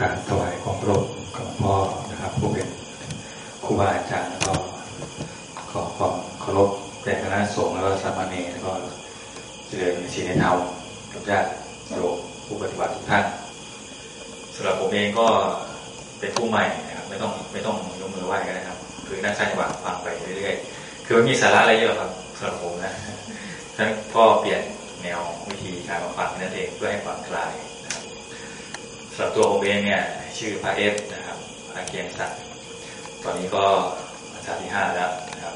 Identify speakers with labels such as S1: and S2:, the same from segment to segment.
S1: การถวายความรบกับพ่อนะครับผู้เป็นครูบาอาจารย์แล้วก็ขอความเคารพแด่คณะสงฆ์แล้วก็สามเณรแล้วก็เจริญศีลในธรรมกับญาติโยมผู้ปฏิบัติทุกท่านสำหรับผมเองก็เป็นผู้ใหม่นะครับ ไม่ต้องไม่ต้องยกมือไหว้กันนะครับ คือนั่งสร้างจังหวะฟังไปเรื่อยๆคือมันมีสาระอะไรเยอะครับสำหรับผมนะท่านก็เปลี่ยนแนววิธีการมาฟังนั่นเองเพื่อให้ฟังคลาย สำหรับตัวผมเองเนี่ย ชื่อพระเอฟนะครับพระเกียงศักดิ์ตอนนี้ก็พรรษาที่ห้าแล้วนะครับ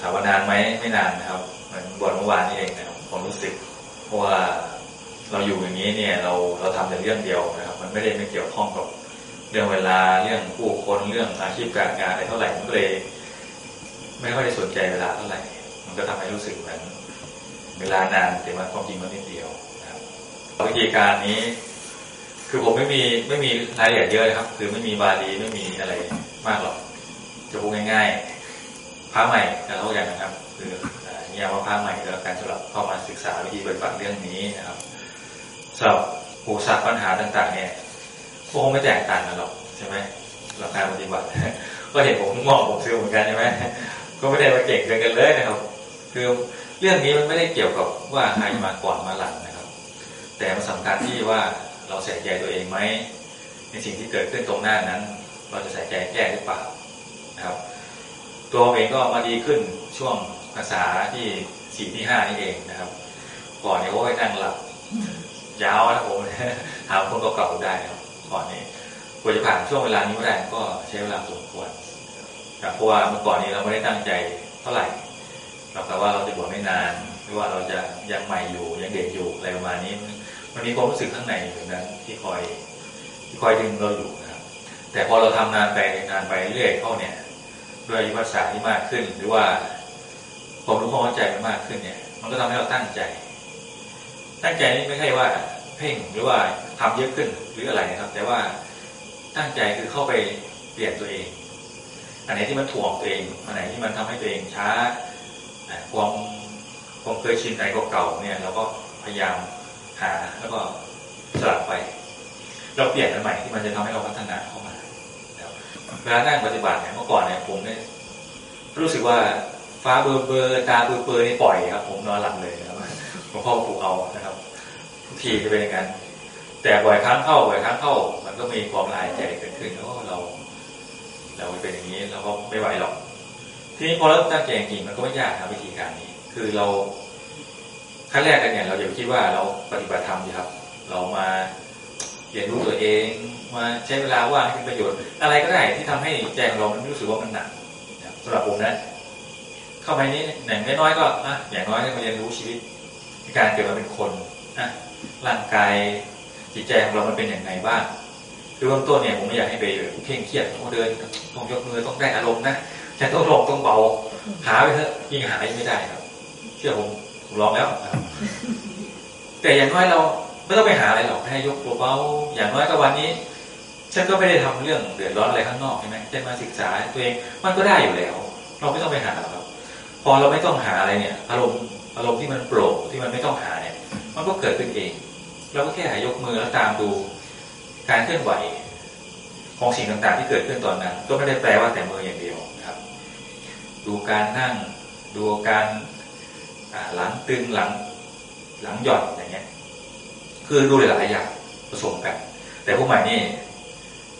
S1: ถามว่านานไหมไม่นานนะครับเหมือนบวชเมื่อวานนี้เองนะครับผมรู้สึกเพราะว่าเราอยู่อย่างนี้เนี่ยเราเราทำแต่เรื่องเดียวนะครับ มันไม่ได้ไม่เกี่ยวข้องกับเรื่องเวลาเรื่องผู้คนเรื่องอาชีพการงานอะไรเท่าไหร่มันก็เลยไม่ค่อยได้สนใจเวลาเท่าไหร่ มันก็ทำให้รู้สึกเหมือนเวลานานแต่ว่าความจริงมันนิดเดียวนะครับวิธีการนี้ คือผมไม่มีไม่มีรายละเอียดเยอะนะครับ คือไม่มีบาลีไม่มีอะไรมากหรอก จะพูดง่ายๆพระใหม่จะเท่าอย่างนะครับ คือเนี่ยว่าพระใหม่แล้วการสำหรับเข้ามาศึกษาวิธีปฏิบัติเรื่องนี้นะครับสำหรับผู้สักปัญหาต่างๆ เนี่ยคงไม่แตกต่างกันหรอกใช่ไหมหลักการปฏิบัติ ก็เห็นผมมองผมซื้อเหมือนกันใช่ไหมก็ไม่ได้มาเก่งเกินกันเลยนะครับ คือเรื่องนี้มันไม่ได้เกี่ยวกับว่าใครมาก่อนมาหลังนะครับ แต่มันสำคัญที่ว่า เราใส่ใจตัวเองไหมในสิ่งที่เกิดขึ้นตรงหน้านั้น เราจะใส่ใจแก้หรือเปล่านะครับ ตัวเองก็มาดีขึ้นช่วงภาษาที่สี่ที่ห้านี่เองนะครับก่อนนี้โอ้ยนั่งหลับยาวนะผมถามคนเก่าๆได้นะครับก่อนนี้กว่าจะผ่านช่วงเวลานี้มาได้ก็ใช้เวลาสมควรเพราะว่าเมื่อก่อนนี้เราไม่ได้ตั้งใจเท่าไหร่เราแต่ว่าเราจะบวชไม่นานหรือว่าเราจะยังใหม่อยู่ยังเด็กอยู่อะไรประมาณนี้ มันมีความรู้สึกข้างในอยู่นั้นที่คอยที่คอยดึงเราอยู่นะครับ แต่พอเราทำนานไปนานไปเรื่อยเข้าเนี่ย ด้วยภาษาที่มากขึ้น หรือว่าความรู้ความเข้าใจมันมากขึ้นเนี่ย มันก็ทำให้เราตั้งใจ ตั้งใจนี่ไม่ใช่ว่าเพ่งหรือว่าทำเยอะขึ้นหรืออะไรนะครับ แต่ว่าตั้งใจคือเข้าไปเปลี่ยนตัวเองอันไหนที่มันถ่วงตัวเองอันไหนที่มันทำให้ตัวเองช้าความความเคยชินอะไรเก่าๆเนี่ยเราก็พยายาม หาแล้วก็สลับไป เราเปลี่ยนอันใหม่ที่มันจะทำให้เราพัฒนาเข้ามาเวลานั่งปฏิบัติเนี่ยเมื่อก่อนเนี่ยผมเนี่ยรู้สึกว่าฟ้าเบอร์เบอร์ตาเบอร์เบอร์นี่ปล่อยครับ ผมนอนหลับเลยนะครับหลวงพ่อปลุกเอานะครับทุกทีจะเป็นอย่างนั้นแต่บ่อยครั้งเข้าบ่อยครั้งเข้า มันก็มีความละอายใจเกิดขึ้นแล้วเรา เราเป็นอย่างนี้เราก็ไม่ไหวหรอก ทีนี้พอเราตั้งใจจริงมันก็ไม่ยากนะวิธีการนี้ คือเรา ขั้นแรกกันเนี่ยเราอย่าคิดว่าเราปฏิบัติธรรมดีครับ เรามาเรียนรู้ตัวเองมาใช้เวลาว่างให้เป็นประโยชน์ อะไรก็ได้ที่ทำให้ใจของเรามันรู้สึกว่ามันหนักสำหรับผมนะ เข้าไปนี้อย่างน้อยก็อะอย่างน้อยก็มาเรียนรู้ชีวิตการเกิดมาเป็นคนอะร่างกายจิตใจของเรามันเป็นอย่างไรบ้างคือเบื้องต้นเนี่ยผมไม่อยากให้ไปเคร่งเครียดต้องเดินต้องยกมือต้องได้อารมณ์นะฉันต้องลงต้องเบาหาไปเถอะยิ่งหาไม่ได้ครับ เชื่อผม ผมลองแล้วแต่อย่างน้อยเราไม่ต้องไปหาอะไรหรอกให้ยกตัวเบาอย่างน้อยก็วันนี้ ฉันก็ไม่ได้ทำเรื่องเดือดร้อนอะไรข้างนอกใช่ไหมจะมาศึกษาตัวเองมันก็ได้อยู่แล้ว เราไม่ต้องไปหาครับ พอเราไม่ต้องหาอะไรเนี่ย อารมณ์อารมณ์ที่มันโปร่งที่มันไม่ต้องหาเนี่ย มันก็เกิดขึ้นเอง เราก็แค่หยกมือแล้วตามดูการเคลื่อนไหว ของสิ่งต่างๆ ที่เกิดขึ้นตอนนั้น ก็ไม่ได้แปลว่าแต่มืออย่างเดียวนะครับ ดูการนั่งดูการ หลังตึงหลังหลังหย่อนอย่างเงี้ย คือดูหลายๆอย่างผสมกัน แต่พวกใหม่นี่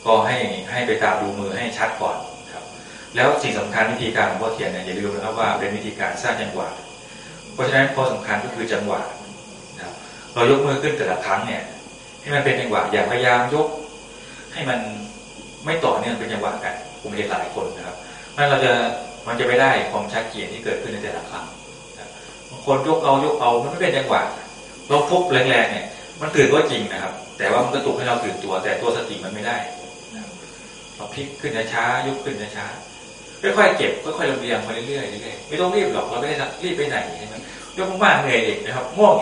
S1: ก็ให้ให้ไปตามดูมือให้ชัดก่อนครับ แล้วสิ่งสำคัญวิธีการของพ่อเทียนเนี่ยอย่าลืมนะครับว่าเป็นวิธีการสร้างจังหวะเพราะฉะนั้นข้อสำคัญก็คือจังหวะนะครับเรายกมือขึ้นแต่ละครั้งเนี่ย ให้มันเป็นจังหวะอย่าพยายามยก ให้มันไม่ต่อเนื่องเป็นจังหวะกันผมเห็นหลายคนนะครับนั่นเราจะมันจะไม่ได้ความชัดเจนที่เกิดขึ้นในแต่ละครั้ง คนยกเอายกเอามันไม่เป็นจังหวะเราทุบแรงๆเนี่ย มันตื่นก็จริงนะครับ แต่ว่ามันกระตุกให้เราตื่นตัว แต่ตัวสติมันไม่ได้เราพลิกขึ้นช้ายกขึ้นช้าค่อยๆเก็บค่อยๆลำเลียงไปเรื่อยๆไม่ต้องรีบหรอกเราไม่ได้รีบไปไหนใช่ไหมยกมากๆเหนื่อยเด็กนะครับง่วง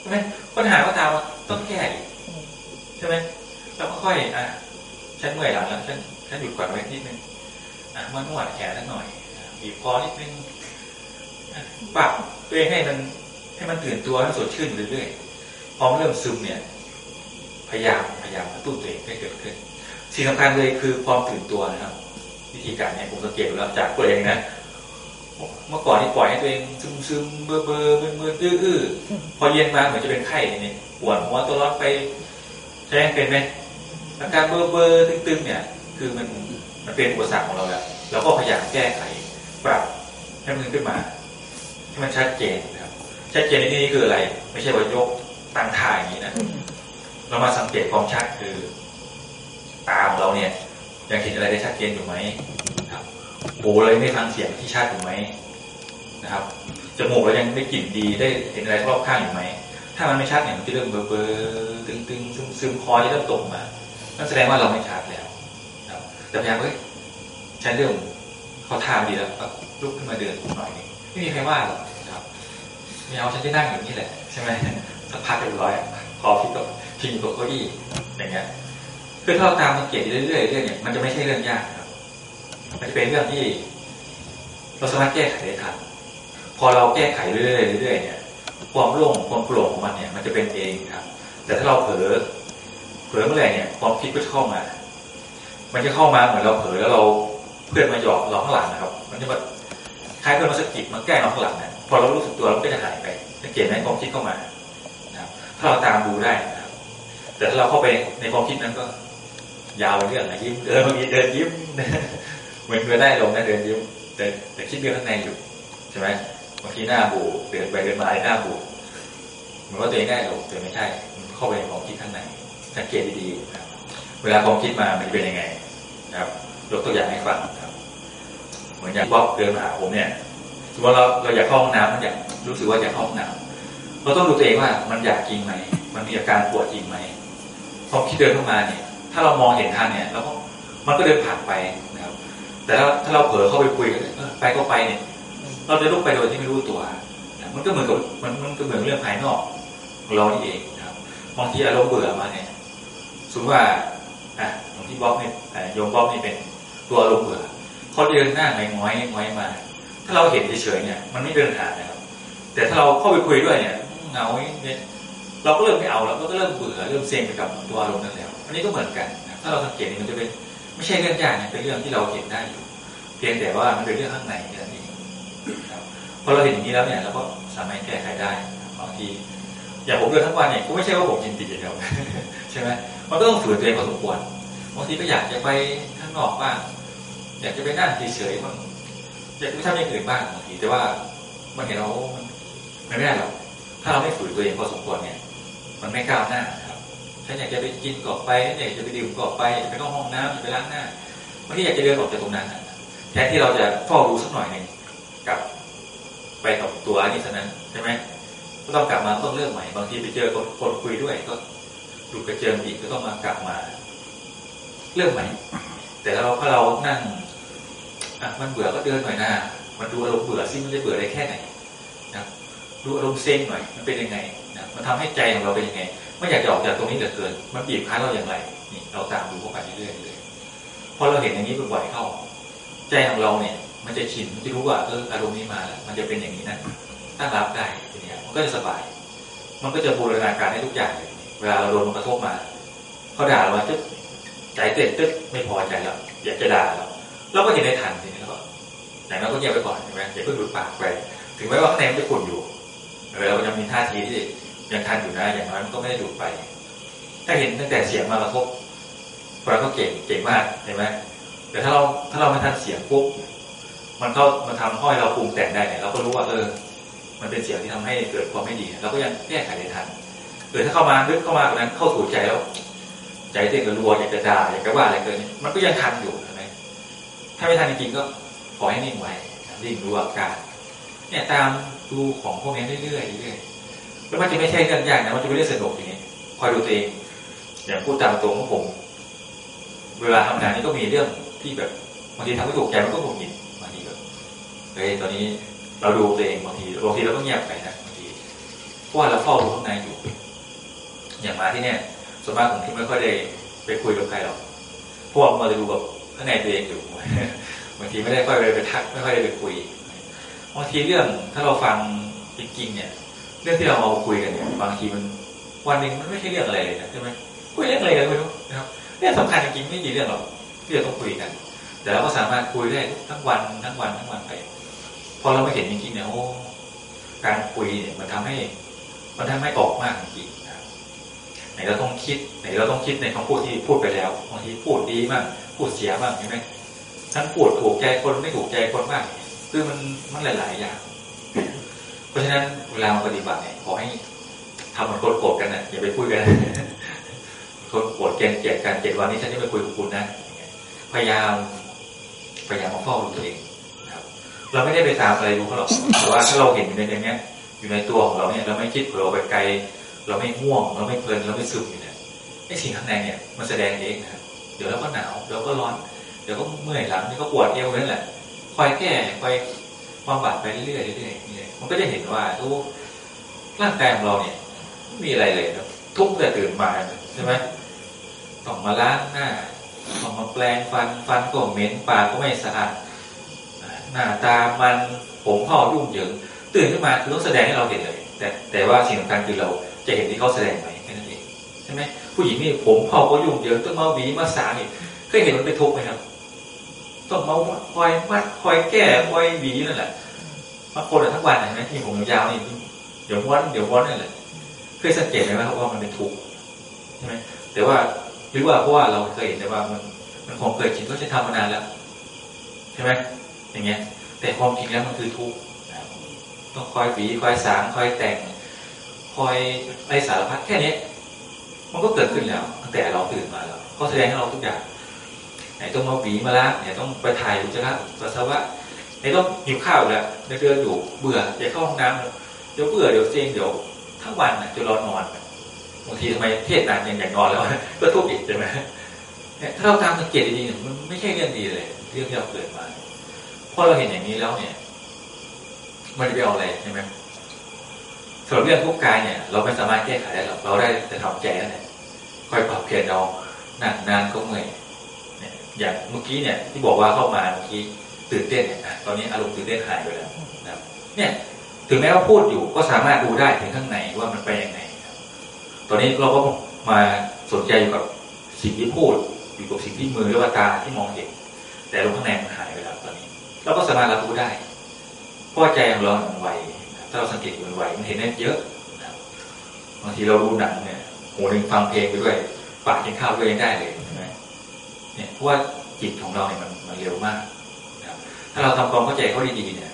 S1: ใช่ไหมปัญหาก็ตามต้องแก้ใช่ไหมแล้วก็ค่อยอะฉันเมื่อยหลังแล้วฉันฉันหยุดก่อนไว้นิดนึงอะมานวดแขนสักหน่อยบีบคอนิดนึงปรับ ตัวเองให้มันให้มันตื่นตัวให้สดชื่นเรื่อยๆพอเริ่มซึมเนี่ย พยายามพยายามกระตุ้นตัวเองให้เกิดขึ้น สิ่งสำคัญเลยคือความตื่นตัวนะครับ วิธีการเนี่ยผมสังเกตแล้วจากตัวเองนะเมื่อก่อนนี่ปล่อยให้ตัวเองซึมซึมเบอเบอเบอเบออื้ออื้อพอเย็นมาเหมือนจะเป็นไข้เนี่ยปวดหัวตัวร้อนไปใช่ไหมเป็นไหมอาการเบอเบอตึงๆเนี่ย คือมันมันเป็นอุปสรรคของเราแล้วเราก็พยายามแก้ไขปรับให้มันขึ้นมา มันชัดเจนนะครับชัดเจนในที่นี้คืออะไร ไม่ใช่ว่ายกตั้งท่าอย่างนี้นะเรามาสังเกตความชัดคือ ตาของเราเนี่ยยังเห็นอะไรได้ชัดเจนอยู่ไหมครับหูเรายังได้ฟังเสียงที่ชัดอยู่ไหมนะครับจมูกเรายังได้กลิ่นดีได้เห็นอะไรรอบข้างอยู่ไหมถ้ามันไม่ชัดเนี่ยมันจะเริ่มเบลอเบลอตึงตึงซึมซึมคอจะเริ่มตกมานั่นแสดงว่าเราไม่ชัดแล้วครับแต่พยายามเฮ้ยฉันเริ่มเขาทามดีแล้วก็ลุกขึ้นมาเดินหน่อยนึงไม่มีใครว่าหรอกครับ ไม่เอาฉันจะนั่งอยู่นี่แหละใช่ไหมสักพักเรียบร้อยคอพิงกับพิงกับเก้าอี้อย่างเงี้ยคือถ้าเราตามสังเกตเรื่อยๆเรื่อยๆเนี่ยมันจะไม่ใช่เรื่องยากครับ มันจะเป็นเรื่องที่ เราสามารถแก้ไขได้ทันพอเราแก้ไขเรื่อยๆเรื่อยๆเนี่ย ความโล่งความโปร่งของมันเนี่ย มันจะเป็นเองครับ แต่ถ้าเราเผลอเผลอเมื่อไหร่เนี่ยความคิดก็จะเข้ามา มันจะเข้ามาเหมือนเราเผลอแล้วเราเพื่อนมาหยอกเราข้างหลังนะครับ มันจะมาคล้ายเพื่อนมาสะกิดมาแกล้งเราข้างหลังนะ พอเรารู้สึกตัวเราก็จะหายไปสังเกตไหมความคิดเข้ามาถ้าเราตามดูได้นะครับแต่ถ้าเราเข้าไปในความคิดนั้นก็ ยาวเรื่องนะยิ้มเดินบางทีเดินยิ้มเหมือนเดินได้ลงนะเดินยิ้มแต่แต่คิดเรื่องข้างในอยู่ใช่ไหมบางทีหน้าบูเดินไปเดินมาหน้าบูเหมือนว่าตัวเองได้ลงแต่ไม่ใช่ เข้าไปในความคิดข้างในสังเกตดีๆนะเวลาความคิดมามันเป็นยังไง นะครับยกตัวอย่างให้ฟังครับ เหมือนอย่างบ๊อบเดินมาหาผมเนี่ย สมมติเราเราอยากเข้าห้องน้ำมันอยากรู้สึกว่าอยากเข้าห้องน้ำเราต้องดูตัวเองว่ามันอยากจริงไหมมันมีอาการปวดจริงไหมความคิดเดินเข้ามาเนี่ย ถ้าเรามองเห็นทางเนี่ยแล้วก็มันก็เดินผ่านไปนะครับ แต่ถ้าถ้าเราเผลอเข้าไปคุยกันไปก็ไปเนี่ย เราจะลุกไปโดยที่ไม่รู้ตัวมันก็เหมือนกับมันมันก็เหมือนเรื่องภายนอกของเรานี่เองนะครับบางทีอารมณ์เบื่อมาเนี่ยสมมติว่าอะหลวงที่บ๊อบเนี่ยโยมบ๊อบนี่เป็นตัวอารมณ์เบื่อเขาเดินหน้าไงง้อยง้อยมา ถ้าเราเห็นเฉยๆเนี่ยมันไม่เดินหานะครับ แต่ถ้าเราเข้าไปคุยด้วยเนี่ยเงาเนี่ยเราก็เริ่มไม่เอาแล้วก็เริ่มเบื่อเริ่มเซ็งไปกับตัวอารมณ์นั้นแล้วอันนี้ก็เหมือนกันนะถ้าเราสังเกตมันจะเป็นไม่ใช่เรื่องยากนะเป็นเรื่องที่เราเห็นได้อยู่ เพียงแต่ว่ามันเป็นเรื่องข้างในนั่นเองครับพอเราเห็นอย่างนี้แล้วเนี่ยเราก็สามารถแก้ไขได้บางทีอย่างผมเดินทั้งวันเนี่ยก็ไม่ใช่ว่าผมกินติดอย่างเดียวใช่ไหมมันก็ต้องฝืนตัวเองพอสมควรบางทีก็อยากจะไปข้างนอกบ้างอยากจะไปนั่งเฉยๆบ้าง อยากจะไปทำอย่างอื่นบ้างบางทีแต่ว่ามันเห็นเรามันไม่ได้หรอกถ้าเราไม่ฝืนตัวเองพอสมควรเนี่ย มันไม่ก้าวหน้าครับฉันอยากจะไปกินก่อไปฉันอยากจะไปดื่มก่อไปอยากไปเข้าห้องน้ำอยากไปล้างหน้าบางทีอยากจะเดินออกจากตรงนั้นแทนที่เราจะเฝ้ารู้สักหน่อยหนึ่งกับไปกับตัวนี้เท่านั้นใช่ไหมก็ต้องกลับมาต้องเริ่มใหม่ บางทีไปเจอคนคนคุยด้วยก็ดูกระเจิงอีกก็ต้องมากลับมา เริ่มใหม่ แต่เราถ้าเรานั่ง อะมันเบื่อก็เดินหน่อยนะมันดูอารมณ์เบื่อซิมันจะเบื่อได้แค่ไหนนะดูอารมณ์เซ็งหน่อย มันเป็นยังไงนะมันทำให้ใจของเราเป็นยังไงไม่อยากจะออกจากตรงนี้เหลือเกิน มันบีบคั้นเราอย่างไรนี่เราตามดูเข้าไปเรื่อยๆเลยพอเราเห็นอย่างนี้บ่อยๆเข้า ใจของเราเนี่ย มันจะชินมันจะรู้ว่าเอออารมณ์นี้มาแล้วมันจะเป็นอย่างนี้นะตั้งรับได้ทีนี้มันก็จะสบาย มันก็จะบูรณาการให้ทุกอย่างเลยเวลาเราโดนมันกระทบมาเขาด่าเรามาตึ๊บใจเต้นตึ๊บไม่พอใจแล้วอยากจะด่าแล้ว เราก็เห็นได้ทันทีนี้แล้วก็อย่างนั้นก็เงียบไปก่อนใช่ไหมอย่าเพิ่งหลุดปากไป ถึงแม้ว่าข้างในมันจะขุ่นอยู่เออเรายังมีท่าทีที่ยังทันอยู่นะ อย่างน้อยมันก็ไม่ได้ดูดไป ถ้าเห็นตั้งแต่เสียงมากระทบเราก็เก่งเก่งมากเห็นไหมแต่ถ้าเราถ้าเราไม่ทันเสียงปุ๊บมันก็มาทำให้เราปรุงแต่งได้เนี่ยเราก็รู้ว่าเออ มันเป็นเสียงที่ทำให้เกิดความไม่ดีเราก็ยังแก้ไขได้ทันหรือถ้าเข้ามาลึกเข้ามาตรงนั้นเข้าสู่ใจแล้ว ใจเต้นกระรัวอยากจะด่าอยากจะว่าอะไรเกินมันก็ยังทันอยู่ ถ้าไม่ทันจริงๆก็ปล่อยให้นิ่งไว้นิ่งรู้อาการเนี่ยตามดูของพวกนี้เรื่อยๆเรื่อยๆแล้วมันจะไม่ใช่เรื่องยากนะมันจะไม่ได้สนุกอย่างนี้คอยดูตัวเองอย่างพูดตามตรงของผม เวลาทำงานนี่ก็มีเรื่องที่แบบบางทีทำไม่ถูกใจมันก็หงุดหงิดบางทีก็เฮ้ยตอนนี้เราดูตัวเองบางทีบางทีเราก็เงียบไปนะบางทีเพราะว่าเราเฝ้าดูข้างในอยู่ อย่างมาที่เนี่ยส่วนมากผมที่ไม่ค่อยได้ไปคุยกับใครหรอกพว่ามาจะดูแบบ ข้างในตัวเองอยู่บางทีไม่ได้ค่อยไปทักไม่ค่อยได้ไปคุยบางทีเรื่องถ้าเราฟังจริงๆเนี่ย เรื่องที่เราเอาคุยกันเนี่ยบางทีมันวันหนึ่งมันไม่ใช่เรื่องอะไรเลยนะใช่ไหมเรื่องอะไรก็สำคัญจริงๆไม่มีเรื่องหรอกที่เราต้องคุยกัน แต่เราก็สามารถคุยได้ทั้งวันทั้งวันทั้งวันไปพอเราไม่เห็นจริงๆเนี่ยโอ้การคุยเนี่ยมันทำให้ มันทำให้ออกมากจริงๆไหนเราต้องคิดไหนเราต้องคิดในคำพูดที่พูดไปแล้วบางทีพูดดีมาก พูดเสียบ้างใช่ไหมทั้งพูดถูกใจคนไม่ถูกใจคนบ้างคือมันมันหลาย ๆ อย่าง เพราะฉะนั้นเวลาปฏิบัติเนี่ยขอให้ทำมันโกรธโกรธกันนะอย่าไปพูดกันโกรธโกรธเกลียดเกลียดกันเจ็ดวันนี้ฉันจะไปคุยกับคุณนะพยายามพยายามมาเฝ้าดูตัวเองครับเราไม่ได้ไปตามอะไรรู้เขาหรอกแต่ว่าถ้าเราเห็นอยู่ในอย่างเนี้ย อยู่ในตัวของเราเนี่ย เราไม่คิดเราไปไกล เราไม่ง่วง เราไม่เพลินเราไม่ซึมอยู่เนี่ยไอ้สิ่งข้างในเนี่ยมันแสดงเองนะ ดี๋ยวเราก็หนาวเดี๋ยวก็ร้อนเดี๋ยวก็เมื่อยหลังเดี๋ยวก็ปวดเอวนั่นแหละคอยแก้คอยความบาดไปเรื่อยๆเรื่อยๆมันก็จะเห็นว่าทุกร่างกายของเราเนี่ยไม่มีอะไรเลยครับทุกแต่ตื่นมาใช่ไหมต้องมาล้างหน้าต้องมาแปลงฟันฟันก็เหม็นปากก็ไม่สะอาดหน้าตามันผมพ่อยุ่งเหยิงตื่นขึ้นมาคือต้องแสดงให้เราเห็นเลย แต่แต่ว่าสิ่งสำคัญคือเราจะเห็นที่เขาแสดงไหมแค่นั้นเองใช่ไหม ผู้หญิงนี่ผมพ่อก็ยุ่งเหยิงต้องมาหวีมาสางอีกเคยเห็นมันเป็นทุกไหมครับ ต้องมาคอยมัดคอยแก้คอยหวีนั่นแหละบางคนทั้งวันเห็นไหมที่ผมยาวนี่เดี๋ยววันเดี๋ยววันนั่นแหละเคยสังเกตไหมครับว่ามันเป็นทุกข์ใช่ไหมแต่ว่าหรือว่าเพราะว่าเราเคยเห็นแต่ว่ามันมันคงเคยชินก็จะทำมานานแล้วใช่ไหมอย่างเงี้ย แต่ความจริงแล้วมันคือทุกข์ต้องคอยหวีคอยสางคอยแต่ง คอยไรสารพัดแค่นี้ มันก็เกิดขึ้นแล้วตั้งแต่เราตื่นมาแล้วเขาแสดงให้เราทุกอย่างไหนต้องมาหวีมาละไหนต้องไปถ่ายอุจจาระปัสสาวะไหนต้องหิวข้าวแล้วเดินอยู่เบื่ออยากเข้าห้องน้ำเดี๋ยวเบื่อเดี๋ยวเซ็งเดี๋ยวทั้งวันจนเรานอนบางทีทำไมเทศนานยังอยากนอนแล้วก็ทุกข์อีกใช่ไหมถ้าเราตามสังเกตดีๆมันไม่ใช่เรื่องดีเลย เรื่องที่เราเกิดมาพอเราเห็นอย่างนี้แล้วเนี่ย มันจะไปเอาอะไรใช่ไหม ส่วนเรื่องทุกกายเนี่ย เราไม่สามารถแก้ไขได้หรอกเราได้แต่ทำใจนั่นแหละคอยปรับเปลี่ยนเรานานนานก็เมื่อยเนี่ยอย่างเมื่อกี้เนี่ยที่บอกว่าเข้ามาเมื่อกี้ตื่นเต้นเนี่ยตอนนี้อารมณ์ตื่นเต้นหายไปแล้วนะเนี่ยถึงแม้ว่าพูดอยู่ก็สามารถดูได้ถึงข้างในว่ามันไปยังไงตอนนี้เราก็มาสนใจอยู่กับสิ่งที่พูดอยู่กับสิ่งที่มือหรือว่าตาที่มองเห็นแต่ลงข้างในมันหายไปแล้วตอนนี้ เราก็สามารถรับรู้ได้เพราะใจของเรามันไว ถ้าเราสังเกตมันไวมันเห็นได้เยอะบางทีเราดูหนังเนี่ยหูหนึ่งฟังเพลงไปด้วยปากกินข้าวด้วยยังได้เลยใช่ไหมเนี่ยเพราะว่าจิตของเราเนี่ยมันมันเร็วมากนะถ้าเราทำความเข้าใจเขาดีๆเนี่ย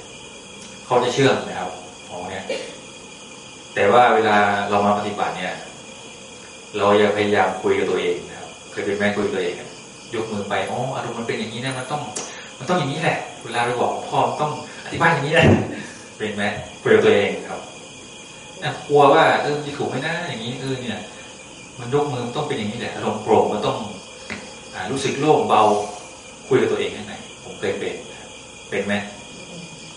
S1: เขาจะเชื่อนะครับของเนี่ยแต่ว่าเวลาเรามาปฏิบัติเนี่ย เราอย่าพยายามคุยกับตัวเองนะครับเคยเป็นแม่คุยกับตัวเองยกมือไปอ๋ออารมณ์มันเป็นอย่างนี้นะมันต้อง มันต้องอย่างนี้แหละ เวลาเราบอกพ่อต้องอธิบายอย่างนี้แหละเป็นไหม คุยกับตัวเองครับกลัวว่าเออจะถูกไหมนะอย่างนี้เออเนี่ย มันยกมือมันต้องเป็นอย่างนี้แหละอารมณ์โปร่งมันต้องอรู้สึกโล่งเบาคุยกับตัวเองข้างในผมเคยเป็นเป็นไหม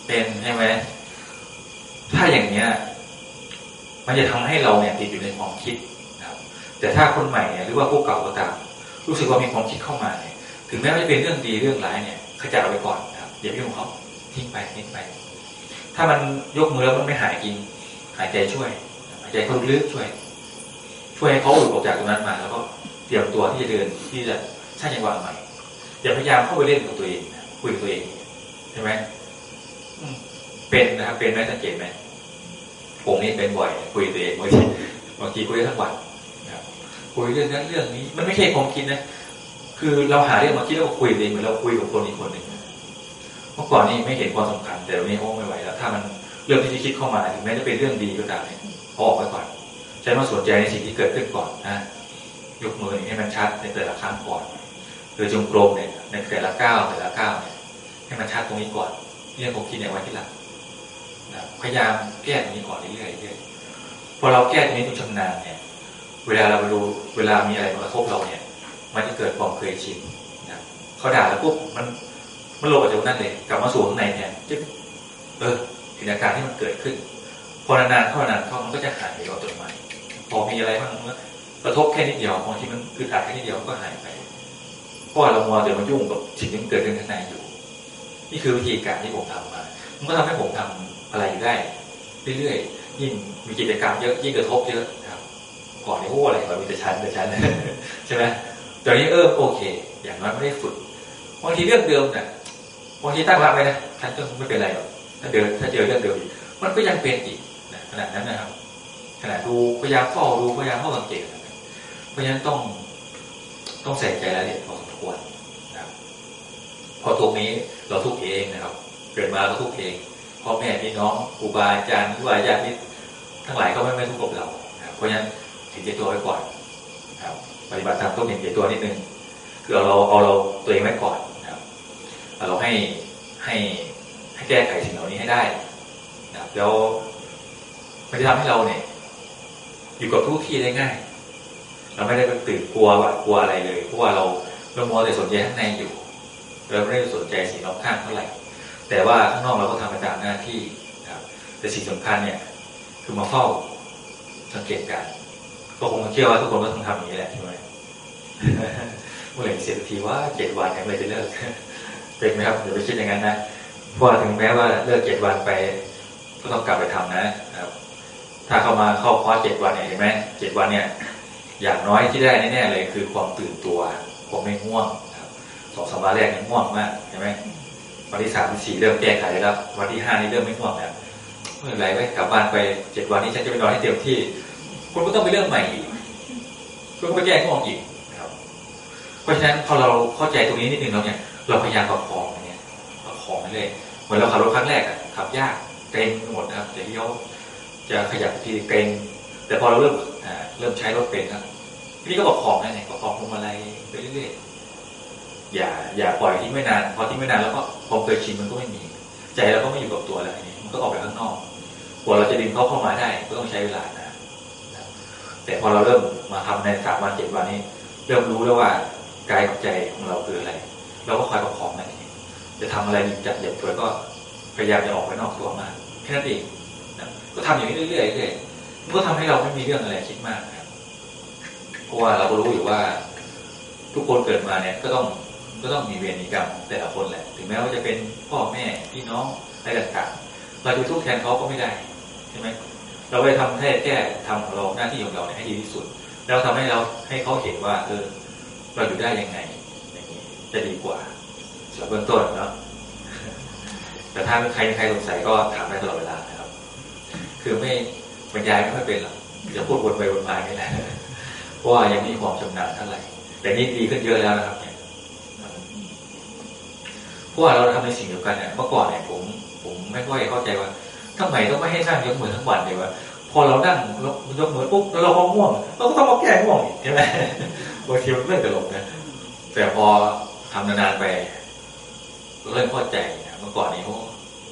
S1: เป็นใช่ไหมถ้าอย่างเนี้ย มันจะทำให้เราเนี่ยติดอยู่ในความคิดนะครับ แต่ถ้าคนใหม่เนี่ยหรือว่าผู้เก่าก็ตามรู้สึกว่ามีความคิดเข้ามาเนี่ย ถึงแม้ว่าจะเป็นเรื่องดีเรื่องร้ายเนี่ยขจัดเอาไปก่อนนะครับอย่าไปยุ่งเขาทิ้งไปทิ้งไป ถ้ามันยกมือแล้วมันไม่หายจริง หายใจช่วย หายใจเขาลึกช่วย ช่วยให้เขาหลุดออกจากตรงนั้นมา แล้วก็เตรียมตัวที่จะเดินที่จะสร้างจังหวะใหม่อย่าพยายามเข้าไปเล่นกับตัวเองคุยกับตัวเองใช่ไหมเป็นนะครับเป็นไหมสังเกตไหมผมนี่เป็นบ่อย คุยตัวเองบางทีบางทีคุยทั้งวันคุยเรื่องนั้นเรื่องนี้ มันไม่ใช่ความคิดนะ คือเราหาเรื่องมาคิดแล้วก็คุยตัวเองเหมือนเราคุยกับคนอีกคนหนึ่ง มื่อก่อนนี้ไม่เห็นความสำคัญแต่วันนี้โอ้ไม่ไหวแล้ว ถ้ามันเรื่องที่จะคิดเข้ามาถึงแม้จะเป็นเรื่องดีก็ตามเนี่ยออกไปก่อนใช้มาสนใจในสิ่งที่เกิดขึ้นก่อนนะยกมือให้มันชัดในแต่ละครั้งก่อนหรือจงกรมเนี่ยในแต่ละก้าวแต่ละก้าวเนี่ยให้มันชัดตรงนี้ก่อนเรื่องผมคิดเนี่ยไว้ที่หลังนะพยายามแก้ตรงนี้ก่อนเรื่อยๆเรื่อยพอเราแก้ตรงนี้จนชำนาญเนี่ย เวลาเราไปดูเวลามีอะไรมากระทบเราเนี่ย มันจะเกิดความเคยชินนะเขาด่าแล้วปุ๊บมัน มันโลกจากนั่นเลยกลับมาสู่ข้างในเนี่ยจึ๊บเออเห็นอาการที่มันเกิดขึ้น พอนานๆเข้านานเข้ามันก็จะหายไปอัตโนมัติพอมีอะไรบ้างเมื่อกระทบแค่นิดเดียวบางทีมันคืออัดแค่นิดเดียวก็หายไปเพราะเรามัวแต่มายุ่งกับสิ่งที่เกิดขึ้นข้างในอยู่ นี่คือวิธีการที่ผมทำมามันก็ทำให้ผมทำอะไรอยู่ได้ เรื่อยๆยิ่งมีกิจกรรมเยอะยิ่งกระทบเยอะครับก่อนในโอ้อะไรก่อนมีแต่ชั้นแต่ชั้นใช่ไหมตอนนี้เออโอเค อย่างน้อยไม่ได้ฝึกบางทีเรื่องเดิมเนี่ย บางทีตั้งรับไปนะท่านก็ไม่เป็นไรหรอกถ้าเดินถ้าเจอเรื่องเดิมอีกมันก็ยังเป็นอีกนะขนาดนั้นนะครับขนาดดูพยายามเฝ้าดูพยายามเฝ้าสังเกตเพราะฉะนั้นต้องต้องใส่ใจรายละเอียดพอสมควรนะครับพอทุกนี้เราทุกเองนะครับ เกิดมาเราทุกเองพ่อแม่พี่น้องครูบาอาจารย์ครูบาอาจารย์ที่ทั้งหลายก็ไม่ไม่ทุกข์กับเราเพราะฉะนั้นถึงใจตัวไว้ก่อนครับปฏิบัติธรรมต้องเห็นใจตัวนิดนึงคือเอาเราเอาเราตัวเองไว้ก่อน เราให้ให้ให้แก้ไขสิ่งเหล่านี้ให้ได้นะแล้วมันจะทำให้เราเนี่ย อยู่กับทุกที่ได้ง่าย เราไม่ได้ไปตื่นกลัวหวาดกลัวอะไรเลยเพราะว่าเราเรามัวแต่สนใจข้างในอยู่เราไม่ได้สนใจสิ่งรอบข้างเท่าไหร่แต่ว่าข้างนอกเราก็ทำไปตามหน้าที่นะครับแต่สิ่งสำคัญเนี่ย คือมาเฝ้าสังเกตการก็คงเชื่อว่าทุกคนก็ต้องทำอย่างนี้แหละใช่ไหมเมื่อไหร่เสียทีว่าเจ็ดวันยังไม่จะเลิก เป็นไหมครับอย่าไปคิดอย่างนั้นนะเพราะว่าถึงแม้ว่าเลิกเจ็ดวันไปก็ต้องกลับไปทำนะครับ ถ้าเข้ามาเข้าคอร์สเจ็ดวันเนี่ยเห็นไหมเจ็ดวันเนี่ย อย่างน้อยที่ได้แน่ๆเลย คือความตื่นตัวความไม่ง่วงครับสองสามวันแรกยังง่วงมากใช่ไหมวันที่สามที่สี่เริ่มแก้ไขแล้ว วันที่ห้านี่เริ่มไม่ง่วงแล้วเมื่อไรไว้กลับบ้านไปเจ็ดวันนี้ฉันจะไปนอนให้เต็มที่ คุณก็ต้องไปเริ่มใหม่อีกคุณก็ไปแก้ง่วงอีกนะครับ เพราะฉะนั้นพอเราเข้าใจตรงนี้นิดนึงแล้วเนี่ย เราพยายามประคองเนี่ยประคองมันเลยเหมือนเราขับรถครั้งแรกอะขับยากเกรงหมดนะครับจะเลี้ยวจะขยับทีเกรงแต่พอเราเริ่มเริ่มใช้รถเป็นครับทีนี้ก็ประคองได้ไงประคองพวงมาลัยไปเรื่อยๆอย่าอย่าปล่อยทิ้งไม่นาน พอทิ้งไม่นานแล้วก็ความเคยชินมันก็ไม่มี ใจเราก็ไม่อยู่กับตัวแล้วนี้มันก็ออกไปข้างนอกกว่าเราจะดึงเขาเข้ามาได้ก็ต้องใช้เวลานะแต่พอเราเริ่มมาทำในสามวันเจ็ดวันนี้ เริ่มรู้แล้วว่ากายกับใจของเราคืออะไร เราก็คอยประคองมันเองจะทำอะไรจัดเหยียบตัวก็พยายามจะออกไปนอกตัวมากแค่นั้นเองก็ทำอย่างนี้เรื่อยๆเรื่อยๆมันก็ทำให้เราไม่มีเรื่องอะไรคิดมากครับเพราะว่าเราก็รู้อยู่ว่า ทุกคนเกิดมาเนี่ยก็ต้องก็ต้องมีเวรมีกรรมแต่ละคนแหละ ถึงแม้ว่าจะเป็นพ่อแม่พี่น้องอะไรต่างๆเราจะทุกข์แทนเขาก็ไม่ได้ใช่ไหมเราไปทำแค่แก้ทำของเราหน้าที่ของเราเนี่ยให้ดีที่สุด แล้วทำให้เราให้เขาเห็นว่าเออเราอยู่ได้ยังไง จะดีกว่าสำหรับเบื้องต้นเนาะแต่ถ้าใครใครสงสัยก็ถามได้ตลอดเวลานะครับ คือไม่บรรยายไม่ค่อยเป็นหรอกจะพูดวนไปวนมานี่แหละเพราะว่ายังมีความชำนาญเท่าไหร่ แต่นี่ดีขึ้นเยอะแล้วนะครับเนี่ยเพราะว่าเราทำในสิ่งเดียวกันเนี่ยเมื่อก่อนเนี่ยผมผมไม่ค่อยเข้าใจว่าทำไมต้องไม่ให้นั่งยกมือทั้งวันเลยวะพอเรานั่งยกมือปุ๊บแล้วเราก็ง่วงเราก็ต้องมาแก้ง่วงใช่ไหมบางทีมันเรื่องตลกนะแต่พอ ทำนานๆไปเริ่มเข้าใจนะเมื่อก่อนนี้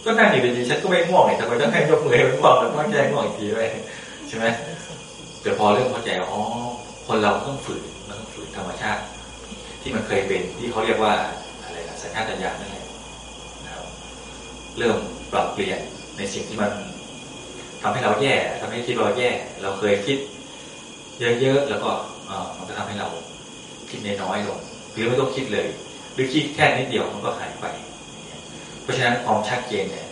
S1: ก็นั่งอยู่ดีๆฉันก็ไม่ง่วงเลยทำไมต้องให้ยกมือให้ง่วงแล้วต้องแก้ง่วงอีกทีด้วยใช่ไหมแต่พอเริ่มเข้าใจอ๋อคนเราต้องฝืนต้องฝืนธรรมชาติ ที่มันเคยเป็นที่เขาเรียกว่าอะไรนะสัญชาตญาณนั่นแหละเริ่มปรับเปลี่ยนในสิ่งที่มันทำให้เราแย่ทำให้คิดเราแย่ เราเคยคิด เยอะๆแล้วก็มันก็ทำให้เราคิดน้อยลงหรือไม่ต้องคิดเลย หรือคิดแค่นิดเดียวมันก็หายไป เพราะฉะนั้นความชัดเจนเนี่ย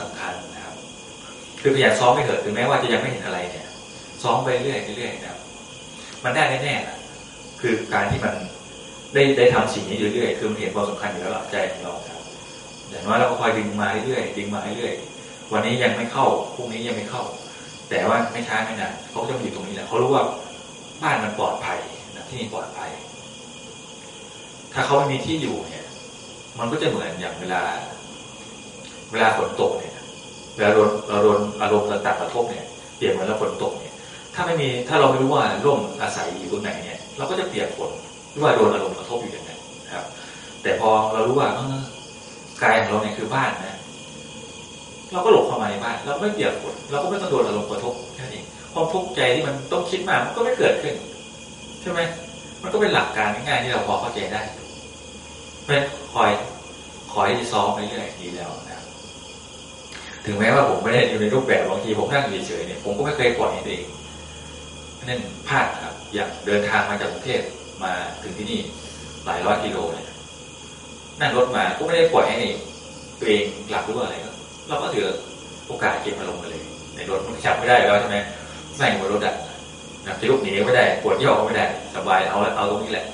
S1: สำคัญนะครับ คือพยายามซ้อมไปเถอะถึงแม้ว่าจะยังไม่เห็นอะไรเนี่ย ซ้อมไปเรื่อยๆเรื่อยนะครับ มันได้แน่ๆนะคือการที่มันได้ได้ทำสิ่งนี้เรื่อยๆคือมันเห็นความสำคัญอยู่แล้วหลักใจของเราครับอย่างน้อยเราก็คอยดึงมาเรื่อยๆดึงมาเรื่อยๆวันนี้ยังไม่เข้าพรุ่งนี้ยังไม่เข้า แต่ว่าไม่ช้าไม่นานเขาจะมาอยู่ตรงนี้แหละเขารู้ว่าบ้านมันปลอดภัยนะที่นี่ปลอดภัย ถ้าเขาไม่มีที่อยู่เนี่ย มันก็จะเหมือนอย่างเวลา เวลาฝนตกเนี่ยเวลาโดนเราโดนอารมณ์ต่างๆกระทบเนี่ยเปรียบเหมือนเราฝนตกเนี่ย ถ้าไม่มีถ้าเราไม่รู้ว่าร่มอาศัยอยู่ตรงไหนเนี่ย เราก็จะเปียกฝนหรือว่าโดนอารมณ์กระทบอยู่อย่างนั้นครับ แต่พอเรารู้ว่าเออกายของเราเนี่ยคือบ้านนะเราก็หลบเข้ามาในบ้านเราก็ไม่เปียกฝนเราก็ไม่ต้องโดนอารมณ์กระทบแค่นี้ความทุกข์ใจที่มันต้องคิดมากมันก็ไม่เกิดขึ้น ใช่ไหมมันก็เป็นหลักการง่ายๆที่เราพอเข้าใจได้ ราะคอยคอยที่ซ้อมไปเรื่อยดีแล้วนะครับถึงแม้ว่าผมไม่ได้อยู่ในรูปแบบบางทีผมนั่งเฉยๆเนี่ยผมก็ไม่เคยปล่อยตัวเองนั่นพลาดครับ อย่างเดินทางมาจากกรุงเทพมาถึงที่นี่หลายร้อยกิโลเนี่ยนั่งรถมาก็ไม่ได้ปล่อยให้ตัวเองหลับรือว่าอะไรก็เราก็ถือโอกาสเก็บอารมณ์มาเลย ในรถมันจับไม่ได้แล้วใช่ไหมใส่หัวรถอะนะจะลุกหนีก็ไม่ได้ปวดย่อก็ไม่ได้ สบายเอาแล้วเอาตรงนี้แหละ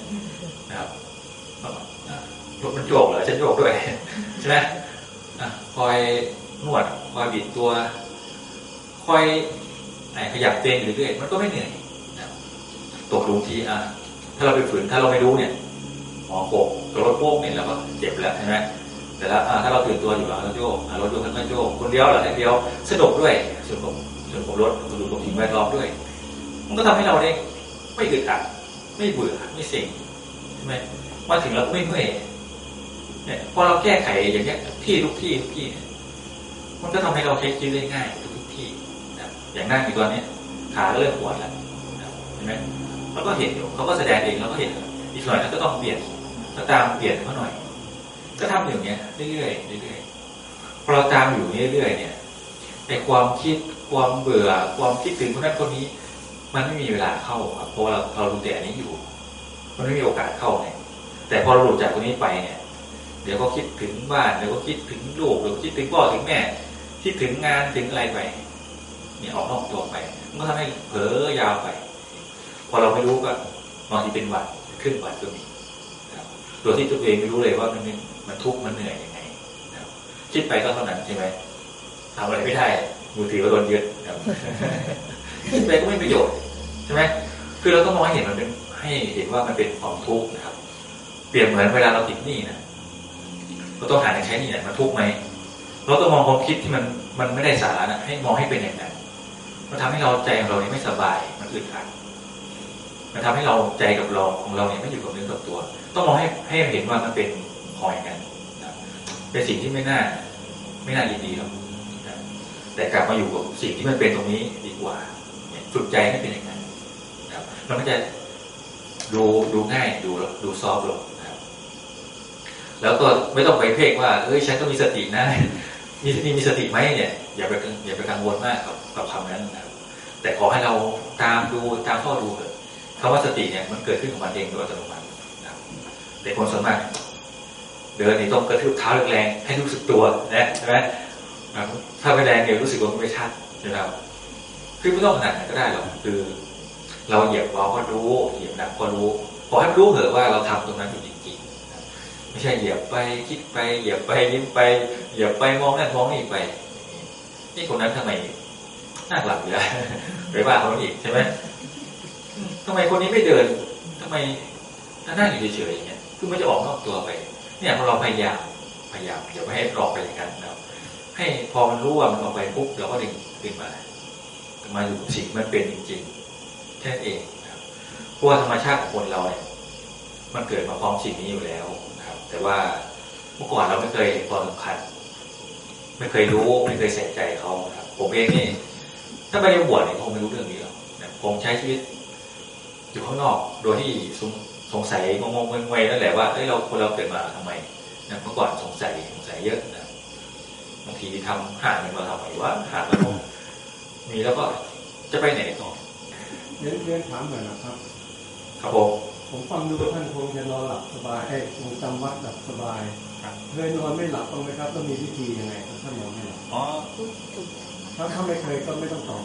S1: รถมันโยกเหรอฉันโยกด้วยใช่ไหมคอยนวดคอยบิดตัวคอยขยับเตียงอยู่เรื่อยมันก็ไม่เหนื่อยตกลงทีอะถ้าเราไปฝืนถ้าเราไม่รู้เนี่ยหมอโขกตัวรถโป๊กเนี่ยเราก็เจ็บแล้วใช่ไหมแต่ละถ้าเราตื่นตัวอยู่เราโยกเรถโยกกันโยกคนเดียวหรือแค่เดียวสนุกด้วยสนุกสนุกรถสนุกกับสิ่งแวดล้อมด้วย มันก็ทำให้เราได้ไม่อึดอัดไม่เบื่อไม่เส็งใช่ไหมมาถึงเราไม่เมื่อย เนี่ยพอเราแก้ไขอย่างเงี้ยที่ทุกที่ทุกที่เนี่ยมันก็ทำให้เราใช้ชีวิตได้ง่ายทุกที่นะอย่างนั่งอยู่ตอนนี้ขาเริ่มปวดแล้วเห็นไหมเราก็เห็นอยู่เขาก็แสดงเองเราก็เห็นอีกหน่อยก็ต้องเปลี่ยนก็ตามเปลี่ยนเขาหน่อย ก็ทำอย่างเงี้ยเรื่อยๆเรื่อยๆพอเราตามอยู่เรื่อยๆเนี่ยในความคิดความเบื่อความคิดถึงคนนั้นคนนี้ มันไม่มีเวลาเข้าครับเพราะเราเราดูแต่อันนี้อยู่ มันไม่มีโอกาสเข้าไงแต่พอเราหลุดจากตรงนี้ไปเนี่ย เดี๋ยวก็คิดถึงบ้านเดี๋ยวก็คิดถึงลูกเดี๋ยวก็คิดถึงพ่อถึงแม่คิดถึงงานถึงอะไรไปเนี่ยออกนอกตัวไปมันก็ทำให้เผลอยาวไป พอเราไม่รู้ก็บางทีเป็นวันขึ้นวันก็มีตัวที่ตัวเองไม่รู้เลยว่ามันมันทุกข์มันเหนื่อยยังไงคิดไปก็เท่านั้นใช่ไหมทำอะไรไม่ได้มือถือก็โดนยึดคิดไปก็ไม่ประโยชน์ใช่ไหมคือเราต้องมองให้เห็นมันเป็นให้เห็นว่ามันเป็นความทุกข์นะครับ เปรียบเหมือนเวลาเราติดหนี้นะ เราต้องหาในใช้หนี้เนี่ยมันทุกไหมเราต้องมองความคิดที่มันมันไม่ได้สาระนะให้มองให้เป็นอย่างนั้นมันทำให้เราใจของเราเนี่ยไม่สบายมันอึดอัดมันทำให้เราใจกับเราของเราเนี่ยไม่อยู่กับเนื้อกับตัว ต้องมองให้ให้เห็นว่ามันเป็นหอยกันเป็นสิ่งที่ไม่น่า ไม่น่ายินดีหรอกแต่กลับมาอยู่กับสิ่งที่มันเป็นตรงนี้ดีกว่าฝึกใจให้เป็นอย่างนั้นครับมันก็จะดูดูง่ายดูดูซอฟลง แล้วก็ไม่ต้องไปเพ่งว่าเอ้ยฉันต้องมีสตินะมีสติมีสติไหมเนี่ย อย่าไปอย่าไปกังวลมากกับกับคำนั้นนะครับแต่ขอให้เราตามดูตามข้อดูเถอะคำว่าสติเนี่ยมันเกิดขึ้นของมันเองโดยอัตโนมัตินะครับแต่คนส่วนมากเดินนี่ต้องกระทืบเท้าแรงๆให้รู้สึกตัวนะใช่ไหมถ้าไม่แรงเดี๋ยวรู้สึกว่าไม่ชัดนะครับคือไม่ต้องขนาดนั้นก็ได้หรอกคือ เราเหยียบเบาก็รู้เหยียบหนักก็รู้ขอให้รู้เถอะว่าเราทำตรงนั้นอยู่จริง ไม่ใช่เหยียบไปคิดไปเหยียบไปยิ้มไปเหยียบไปมองนั่นมองนี่ไปนี่คนนั้นทำไมน่าหลับอยู่แล้วไปว่าเขาอีกใช่ไหมทำไมคนนี้ไม่เดินทำไมนั่งอยู่เฉยๆอย่างเงี้ยคือมันจะออกนอกตัวไป เนี่ยพอเราพยายามพยายามอย่าไปให้รอไปอย่างนั้นนะครับให้พอมันรู้ว่ามันออกไปปุ๊บเราก็ดึงดึงมามาอยู่สิ่งมันเป็นจริงๆแค่เองนะครับเพราะว่าธรรมชาติของคนเราเนี่ยมันเกิดมาพร้อมสิ่งนี้อยู่แล้ว แต่ว่าเมื่อก่อนเราไม่เคยพอสำคัญ ไม่เคยรู้ไม่เคยใส่ใจเขาครับ ผมเองนี่ถ้าไม่ได้บวชเนี่ยคงไม่รู้เรื่องนี้หรอกผมใช้ชีวิตอยู่ข้างนอกโดยที่สงสัยงงๆเงยๆนั่นแหละว่าเอ้ยเราคนเราเกิดมาทำไมนะเมื่อก่อนสงสัยสงสัยเยอะนะบางทีทำห่างกันมาทำไมว่าห่างกันมีแล้วก็จะไปไหนต่อ
S2: เรียนเรียนถามหน่อยนะครับ
S1: ครับผม
S2: ผมฟังดูท่านคงจะนอนหลับสบายไอ้คงจำวัดหลับสบายเคยนอนไม่หลับบ้างไหมครับต้องมีวิธียังไงครับถ้านอนไม่หลับ
S1: อ๋อ
S2: ถ้าถ้าไม่เคยก็ไม่ต้องตอบ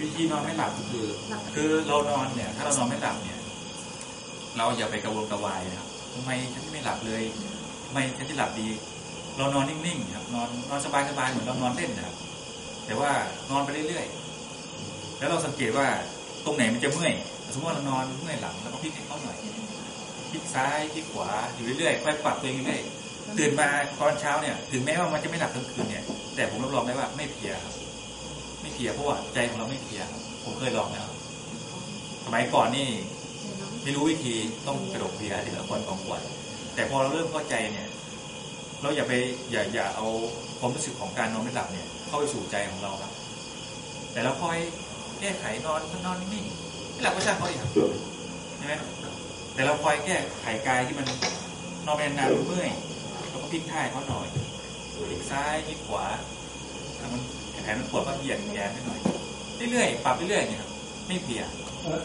S3: วิธีนอนไม่หลับคือ คือเรานอนเนี่ย ถ้าเรานอนไม่หลับเนี่ย เราอย่าไปกระวนกระวายนะครับทำไมฉันไม่หลับเลยทำไมฉันจะหลับดี เรานอนนิ่งๆครับนอนนอนสบายๆเหมือนเรานอนเล่นนะครับ แต่ว่านอนไปเรื่อยๆแล้วเราสังเกตว่าตรงไหนมันจะเมื่อย สมมติเรานอนเมื่อยหลังแล้วก็พลิกให้เขาหน่อยพลิกซ้ายพลิกขวาอยู่เรื่อยๆค่อยปรับตัวเองเรื่อยตื่นมาตอนเช้าเนี่ย ถึงแม้ว่ามันจะไม่หลับทั้งคืนเนี่ย แต่ผมรับรองได้ว่าไม่เพียครับ ไม่เพียเพราะว่าใจของเราไม่เพียผมเคยลองแล้วสมัยก่อนนี่ ไม่รู้วิธีต้องกระดกเพียทีละคนสองขวดแต่พอเราเริ่มเข้าใจเนี่ยเราอย่าไปอย่าอย่าเอาความรู้สึกของการนอนไม่หลับเนี่ย เข้าไปสู่ใจของเราครับ แต่เราค่อยแก้ไขนอนนอนนิ่ง ๆไม่หลับก็ช่างเขาอีกใช่ไหมแต่เราคอยแก้ไขกายที่มันนอนเป็นนานเมื่อยเราก็พลิกท่ายเขาหน่อยพลิกซ้ายพลิกขวาถ้ามันแขนมันปวดก็เหยียดแขนไปหน่อยเรื่อยๆปรับเรื่อยๆเนี่ยครับไม่เพีย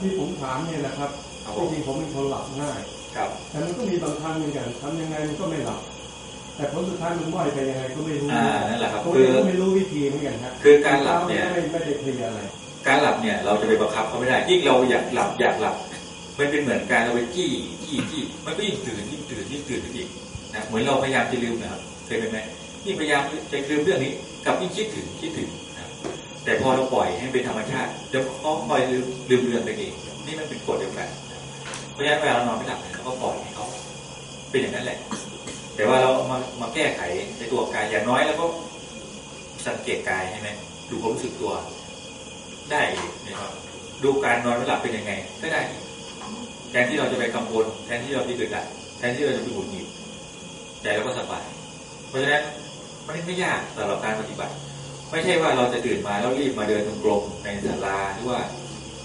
S2: ที่ผมถามเนี่ยนะครับจริงๆผมเป็นคนหลับง่าย
S1: ครับ
S2: แต่มันก็มีบางครั้งเหมือนกันทำยังไงมันก็ไม่หลับแต่ผลสุดท้ายมันไหวไปยังไงก็ไม่รู้
S1: อ่านั่นแหละครับ
S2: คือไม่รู้วิธีเหมือนกันครับ
S1: คือการหลับเนี่ย
S2: ไม่ไม่ได้เพลียอะไร
S1: การหลับเนี่ยเราจะไปบังคับเขาไม่ได้ยิ่งเราอยากหลับอยากหลับมันเป็นเหมือนการเราไปจี้จี้จี้มันก็ยิ่งตื่นยิ่งตื่นยิ่งตื่นขึ้นอีกนะเหมือนเราพยายามจะลืมนะครับเคยเป็นไหมยิ่งพยายามจะลืมเรื่องนี้กับยิ่งคิดถึงคิดถึงนะแต่พอเราปล่อยให้เป็นธรรมชาติเดี๋ยวเขาคอยลืมลืมเรื่องไปเองนี่มันเป็นกฎเดียวกันเพราะฉะนั้นเวลาเรานอนไม่หลับเนี่ยเราก็ปล่อยให้เขาเป็นอย่างนั้นแหละ แต่ว่าเรามามาแก้ไขในตัวกายอย่างน้อยแล้วก็สังเกตกายใช่ไหมดูความรู้สึกตัว ได้นะครับดูการนอนไม่หลับเป็นยังไงก็ได้ แทนที่เราจะไปกังวลแทนที่เราจะเกิดดัดแทนที่เราจะไปหงุดหงิดใจเราก็สบาย เพราะฉะนั้นมันไม่ยากสำหรับการปฏิบัติ ไม่ใช่ว่าเราจะตื่นมาแล้วรีบมาเดินจงกรมในศาลาหรือว่า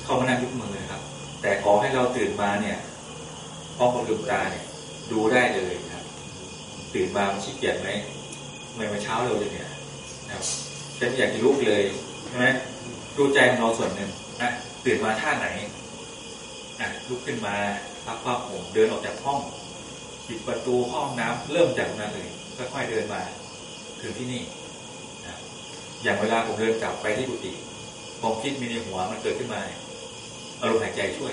S1: เข้ามานั่งยุบมือนะครับ แต่ขอให้เราตื่นมาเนี่ยพอมกับลืมตาเนี่ย ดูได้เลยครับ ตื่นมามันขี้เกียจไหมทำไมมาเช้าเร็วจังเนี่ยนะครับฉันอยากจะลุกเลยใช่ไหม ดูใจของเราส่วนหนึ่งอะตื่นมาท่าไหนอะลุกขึ้นมาพักผ้าห่มเดินออกจากห้องปิดประตูห้องน้ำเริ่มจากนั้นเลยค่อยๆเดินมา ถึงที่นี่นะอย่างเวลาผมเดินกลับไปที่กุฏิความคิดมีในหัวมันเกิดขึ้นมาอารมณ์หายใจช่วย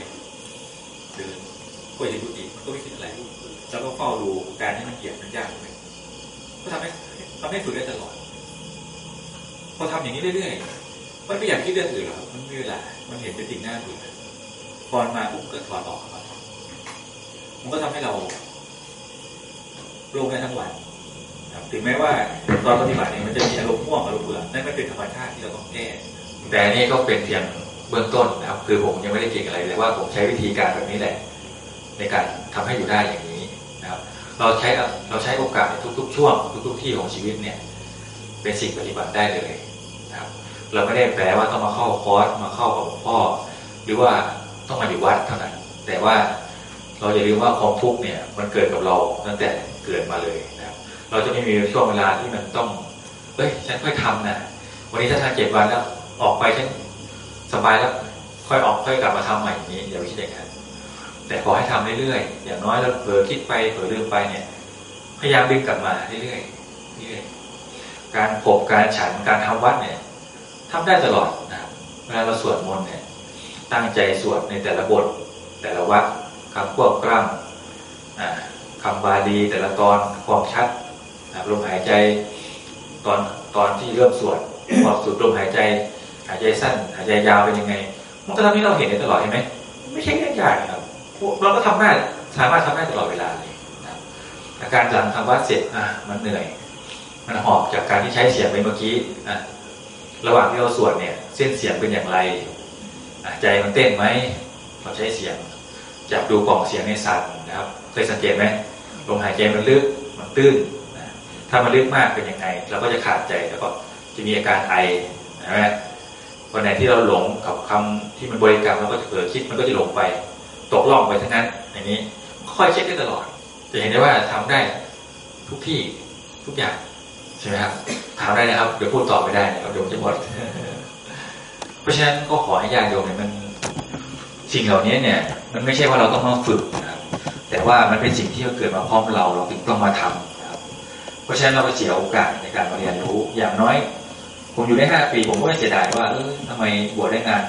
S1: เดินก็เห็นกุฏิมันก็ไม่คิดอะไรแล้วก็เฝ้าดูการให้มันเหยียบมันยากไหมก็ทำให้ทำให้ฝึกได้ตลอดพอทำอย่างนี้เรื่อยๆ มันไม่อยากคิดเรื่องอื่นหรอกมันไม่มีเวลามันเห็นเป็นสิ่งน่าเบื่อพอมาปุ๊บก็ถอดออกครับมันก็ทำให้เราโลงได้ทั้งวันถึงแม้ว่าตอนปฏิบัติเนี่ยมันจะมีอารมณ์ม่วงอารมณ์เบื่อนั่นไมันเป็นธรรมชาติที่เราต้องแก้ แต่นี่ก็เป็นเพียงเบื้องต้นนะครับ คือผมยังไม่ได้เก่งอะไรเลยว่าผมใช้วิธีการแบบนี้แหละ ในการทำให้อยู่ได้อย่างนี้นะครับ เราใช้เราใช้โอกาสในทุก ๆ ช่วง ทุก ๆ ที่ของชีวิตเนี่ย เป็นสิ่งปฏิบัติได้เลย เราไม่ได้แปลว่าต้องมาเข้าคอร์สมาเข้ากับพ่อ หรือว่าต้องมาอยู่วัดเท่านั้น แต่ว่าเราอย่าลืมว่าความทุกข์เนี่ยมันเกิดกับเราตั้งแต่เกิดมาเลยนะครับเราจะไม่มีช่วงเวลาที่มันต้องเฮ้ยฉันค่อยทำนะวันนี้ถ้าทานเจ็ดวันแล้วออกไปฉันสบายแล้วค่อยออกค่อยกลับมาทำใหม่อย่างนี้อย่าไปคิดอย่างนั้นแต่ขอให้ทำเรื่อยๆอย่างน้อยเราเผลอคิดไปเผลอลืมไปเนี่ย พยายามดึงกลับมาเรื่อยๆเรื่อยๆการปบการฉันการทำวัดเนี่ย ทำได้ตลอดนะครับเวลาเราสวดมนต์เนี่ยตั้งใจสวดในแต่ละบท แต่ละวัดคำควบกล้ำคำบาลีแต่ละตอนความชัดลมหายใจตอนตอนที่เริ่มสวดพอสุดลมหายใจ หายใจสั้น หายใจยาวเป็นยังไง มันก็ทำให้เราเห็นได้ตลอดเห็นไหมไม่ใช่เรื่องยากนะครับเราก็ทำได้สามารถทำได้ตลอดเวลาเลยนะอาการหลังทำวัดเสร็จอะมันเหนื่อย มันหอบจากการที่ใช้เสียงไปเมื่อกี้อะ ระหว่างที่เราสวดเนี่ย เส้นเสียงเป็นอย่างไร ใจมันเต้นไหมเราใช้เสียง จับดูกล่องเสียงในสั่นนะครับ เคยสังเกตไหมลมหายใจมันลึกมันตื้นนะถ้ามันลึกมากเป็นยังไง เราก็จะขาดใจแล้วก็จะมีอาการไอนะวันไหนที่เราหลงกับคำที่มันบริกรรมเราก็จะเผลอคิดมันก็จะหลงไป ตกล่องไปทั้งนั้นอย่างนี้ค่อยเช็คได้ตลอดจะเห็นได้ว่าทำได้ทุกที่ทุกอย่าง ใช่ไหมครับถามได้นะครับเดี๋ยวพูดต่อไม่ได้นะครับเดี๋ยวจะหมดเพราะฉะนั้นก็ขอให้ญาติโยมเนี่ยมันสิ่งเหล่านี้เนี่ย มันไม่ใช่ว่าเราต้องมาฝึกนะครับแต่ว่ามันเป็นสิ่งที่เกิดมาพร้อมเราเราถึงต้องมาทำนะครับ เพราะฉะนั้นเราก็เสียโอกาสในการมาเรียนรู้อย่างน้อย ผมอยู่ได้ห้าปี ผมก็ไม่เสียดายว่าเออทำไมบวชได้นาน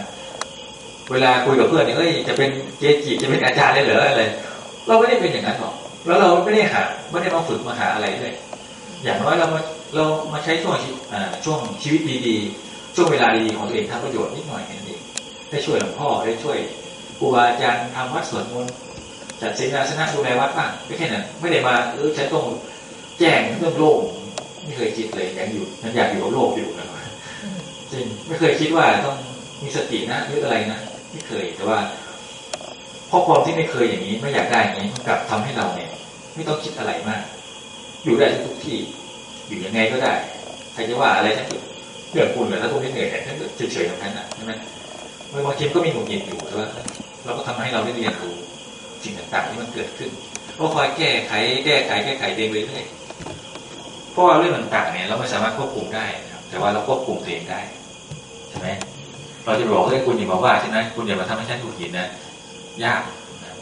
S1: เวลาคุยกับเพื่อนเนี่ยเอ้ยจะเป็นเจจิจะเป็นอาจารย์เลยเหรออะไรเราไม่ได้เป็นอย่างนั้นหรอกแล้วเราไม่ได้หาไม่ได้มาฝึกมาหาอะไรด้วยอย่างน้อยเรามา เรามาใช้ช่วงช่วงชีวิตดีๆช่วงเวลาดีๆของตัวเองทำประโยชน์นิดหน่อยแค่นั้นเองได้ช่วยหลวงพ่อได้ช่วยครูบาอาจารย์ทำวัดสวดมนต์จัดเสนาสนะดูแลวัดบ้างไม่แค่นั้นไม่ได้มาเออใช้ต้องแจ้งเรื่องโลกไม่เคยคิดเลยยังอยู่ยังอยากอยู่กับโลกอยู่นะจริงไม่เคยคิดว่าต้องมีสตินะหรืออะไรนะไม่เคยแต่ว่าเพราะความที่ไม่เคยอย่างนี้ไม่อยากได้อย่างนี้มันกลับทำให้เราเนี่ย ไม่ต้องคิดอะไรมาก อยู่ได้ทุกที่ อยู่ยังไงก็ได้ใครจะว่าอะไรทั้งเรื่องคุณหรือถ้าคุณไม่เหนื่อยถ้าเฉยๆอย่างนั้นนะใช่ไหมบางทีก็มีหงุดหงิดอยู่แต่ว่าเราก็ทำให้เราได้เรียนรู้สิ่งต่างๆที่มันเกิดขึ้นก็คอยแก้ไขแก้ไขแก้ไขเองเรื่อยๆเพราะว่าเรื่องต่างๆเนี่ยเราไม่สามารถควบคุมได้นะครับแต่ว่าเราควบคุมตัวเองได้ใช่ไหมเราจะบอกให้คุณอย่ามาว่าใช่ไหมคุณอย่ามาทำให้ฉันถูกหินนะยาก